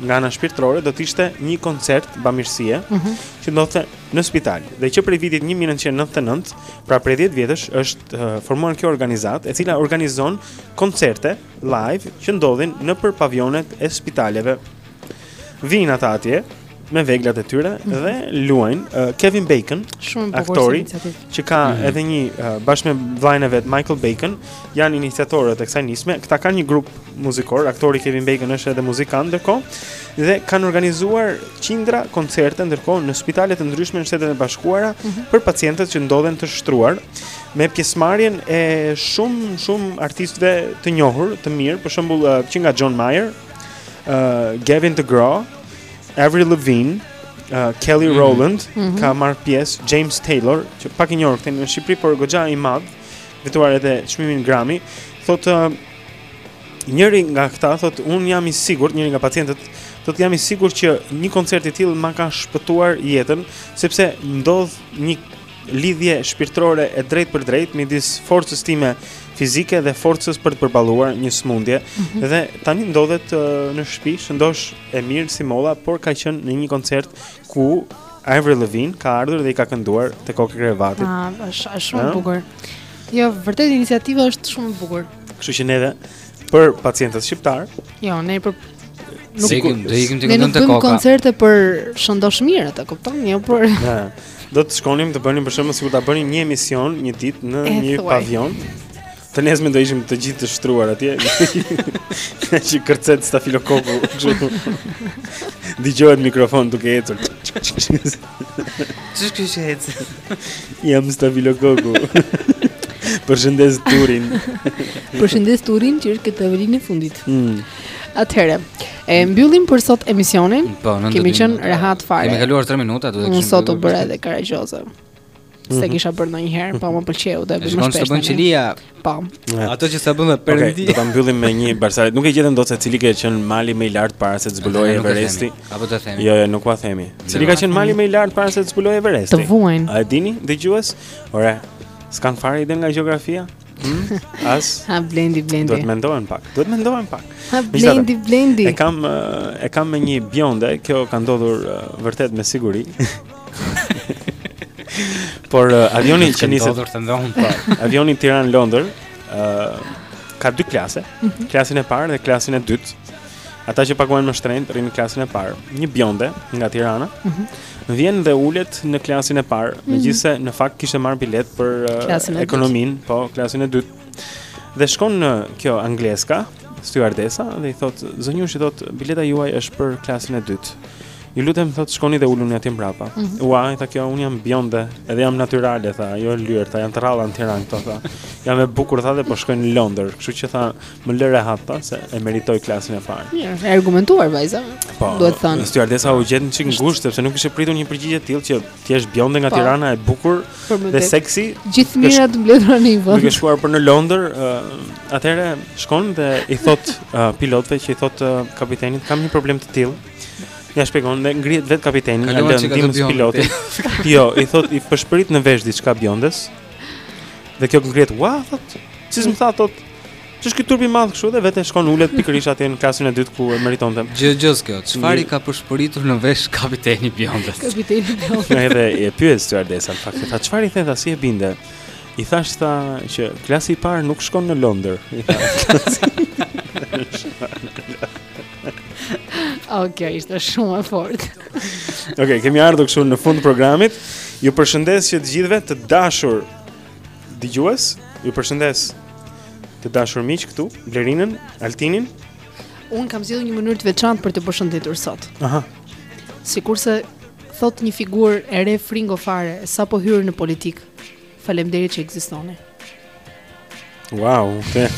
B: nga ana shpirtërore do të ishte një koncert bamirësie
D: mm -hmm.
B: që ndodhte në spital. Dhe që prej vitit 1999, pra prej 10 vjetësh është uh, formuar kjo organizatë e cila organizon koncerte live që ndodhin nëpër pavionet e spitaleve. Vijnë ata atje me veglat e tyre mm -hmm. dhe luajnë uh, Kevin Bacon, aktori, që ka
A: mm -hmm.
B: edhe një uh, bashkë me vëllain e vet Michael Bacon, janë iniciatorët e kësaj nisme. Këta kanë një grup muzikor, aktori Kevin Bacon është edhe muzikant ndërkohë dhe kanë organizuar qindra koncerte ndërkohë në spitale të ndryshme në Shtetet e Bashkuara mm -hmm. për pacientët që ndodhen të shtruar me pjesëmarrjen e shumë shumë artistëve të njohur, të mirë, për shembull uh, që nga John Mayer, uh, Gavin DeGraw, Avril Lavigne, uh, Kelly
A: mm -hmm.
B: Rowland,
D: mm -hmm.
B: ka marrë pjesë James Taylor, që pak i njohur këtu në Shqipëri, por goxha i madh, fituar edhe çmimin Grammy, thotë uh, njëri nga këta thotë unë jam i sigurt, njëri nga pacientët thotë jam i sigurt që një koncert i tillë ma ka shpëtuar jetën, sepse ndodh një lidhje shpirtërore e drejtpërdrejtë midis forcës time fizike dhe forcës për të përballuar një sëmundje.
D: Mm -hmm.
B: Dhe tani ndodhet uh, në shtëpi, shëndoshë e mirë si molla, por ka qenë në një koncert ku Avril Lavigne ka ardhur dhe i ka kënduar te kokë krevatit.
D: Ah, është shumë e bukur. Jo, vërtet iniciativa është shumë e bukur.
B: Kështu që neve për pacientët shqiptarë.
D: Jo, ne për
A: nuk ikim, do ikim të
D: këndojmë te
A: koka. Ne
D: nuk
A: bëjmë
D: koncerte për shëndoshë mirë, a kupton? Jo,
B: por. Do të shkonim të bënim për shembull sikur ta bënim një emision një ditë në një pavion. Të nesërmen do ishim të gjithë të shtruar atje. Që kërcet stafilokoku kështu. Dëgjohet mikrofon duke ecur.
A: Ç'është kjo që ec.
B: Jam stafilokoku. Përshëndes turin.
P: Përshëndes Turin që është te kjo tavolina e fundit.
B: Mm.
D: Atëherë, e mbyllim për sot emisionin.
A: Po, ne
D: kemi qenë rehat fare.
A: Kemi kaluar 3 minuta, duhet të
D: kemi.
A: Unë
D: sot u bëra edhe karagjoze. S'e
B: mhm.
D: kisha bërë ndonjëherë, po më pëlqeu dhe më shpesh.
A: Shkon të bën çelia.
D: Po.
A: Ato që sa bën me perëndi.
B: Do ta mbyllim me një barsaletë. Nuk e gjetën dot se cili ka qenë mali më i lartë para se të
A: zbulohej
B: Everesti.
A: Apo ta themi.
B: Jo, jo, nuk ua themi. Cili ka qenë mali më i lartë para se të zbulohej Everesti?
D: Të vuajnë.
B: A e dini dëgjues? Ora, s'kan fare ide nga gjeografia? Hmm? As.
D: Ha Blendi Blendi.
B: Duhet mendohen pak. Duhet mendohen pak.
D: Ha Blendi Blendi.
B: E kam eh, e kam me një bjonde, kjo ka ndodhur eh, vërtet me siguri. Por eh, avioni që niset
A: ndodhur të ndodhur po.
B: Avioni Tiranë Londër, ë ka dy klase,
D: mhm.
B: klasin e parë dhe klasin e dytë. Ata që paguajnë më shtrenjtë rrinë në klasën e parë. Një bjonde nga Tirana
D: mm -hmm.
B: vjen dhe ulet në klasën e parë,
D: mm -hmm.
B: megjithëse në fakt kishte marrë bilet për uh, ekonominë, po klasën e dytë. Dhe shkon kjo angleska, stewardesa dhe i thot zonjush i thot bileta juaj është për klasën e dytë. Ju lutem thot shkoni dhe uluni aty mbrapa.
D: Mm -hmm.
B: Ua, i tha kjo un jam bjonde, edhe jam natyrale tha, jo e lyer, tha janë të rralla në Tiranë këto tha. Jam e bukur tha dhe po shkoj në Londër, kështu që tha Më lë rehat tha se e meritoj klasin e parë.
D: Mirë, e argumentuar vajza.
B: Po,
D: duhet të thënë.
B: Stewardesa u gjet një çik ngushtë sepse nuk kishte pritur një përgjigje të tillë që ti je bjonde nga
D: po.
B: Tirana e bukur dhe seksi.
D: Gjithë
B: të
D: mirat të mbledhura në një vend.
B: Duke shkuar për në Londër, uh, atëherë shkon dhe i thot uh, pilotëve që i thot uh, kapitenit, kam një problem të tillë. Ja shpjegon dhe ngrihet vet kapiteni, ja lën ndihmës pilotit. jo, i thot i pëshpërit në vesh diçka bjondes. Dhe kjo ngrihet, "Ua, thot, si s'më tha thot, Ç'është ky turp i madh kështu dhe vetë shkon ulet pikërisht atje në klasën e dytë ku e meritonte.
O: Gjëegjëza kjo. Çfarë i ka pëshpëritur në vesh kapiteni bjondes?
D: Kapiteni bjondes.
B: Edhe e pyet stewardesa, në fakt e tha çfarë i the tha si e binde. I thash tha që klasi i parë nuk shkon në Londër.
D: Okej, ishte shumë e fortë.
B: Okej, kemi ardhur këtu në fund të programit. Ju përshëndes që të gjithëve të dashur dëgjues, ju përshëndes të dashur miq këtu, Blerinën, Altinin.
D: Un kam zgjedhur një mënyrë të veçantë për t'ju përshëndetur sot.
B: Aha.
D: Sikurse thot një figurë e re fringo fare sapo hyrë në politikë. Faleminderit që ekzistoni.
B: Wow, okay.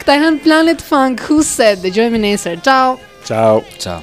D: Këta janë Planet Funk, Who Said. Dëgjohemi nesër. Ciao.
B: Ciao.
O: Ciao.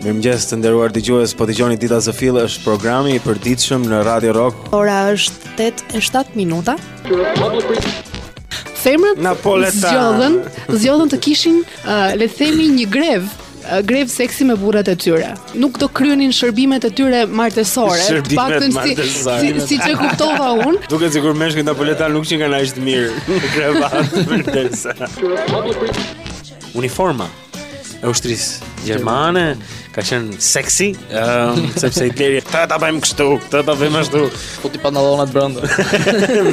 B: Mirëmëngjes të nderuar dëgjues, po dëgjoni Dita Zë Fill është programi i përditshëm në Radio Rock.
D: Ora është 8:07 minuta. Femrat zgjodhën, zgjodhën të kishin, uh, le të themi, një grevë uh, grev seksi me burrat e tyre. Nuk do kryenin shërbimet e tyre martesore, të paktën si si si ç'e kuptova un.
B: Duket sikur meshkujt napoletan nuk qenkan aq të mirë në krevat. Uniforma. e ushtrisë gjermane, ka qenë sexy, um, sepse Hitleri tha ta bëjmë kështu, tha ta bëjmë ashtu.
Q: Fut ti pantallonat brenda.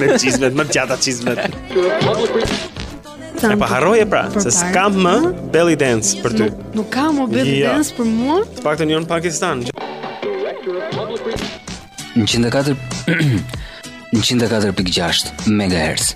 B: me çizmet, me gjata çizmet. E pa harroje pra, se s'kam më belly dance për ty.
D: Nuk, nuk kam më belly
B: ja.
D: dance për mua?
B: Të paktën jo në Pakistan.
A: Në 104... në 104.6 MHz.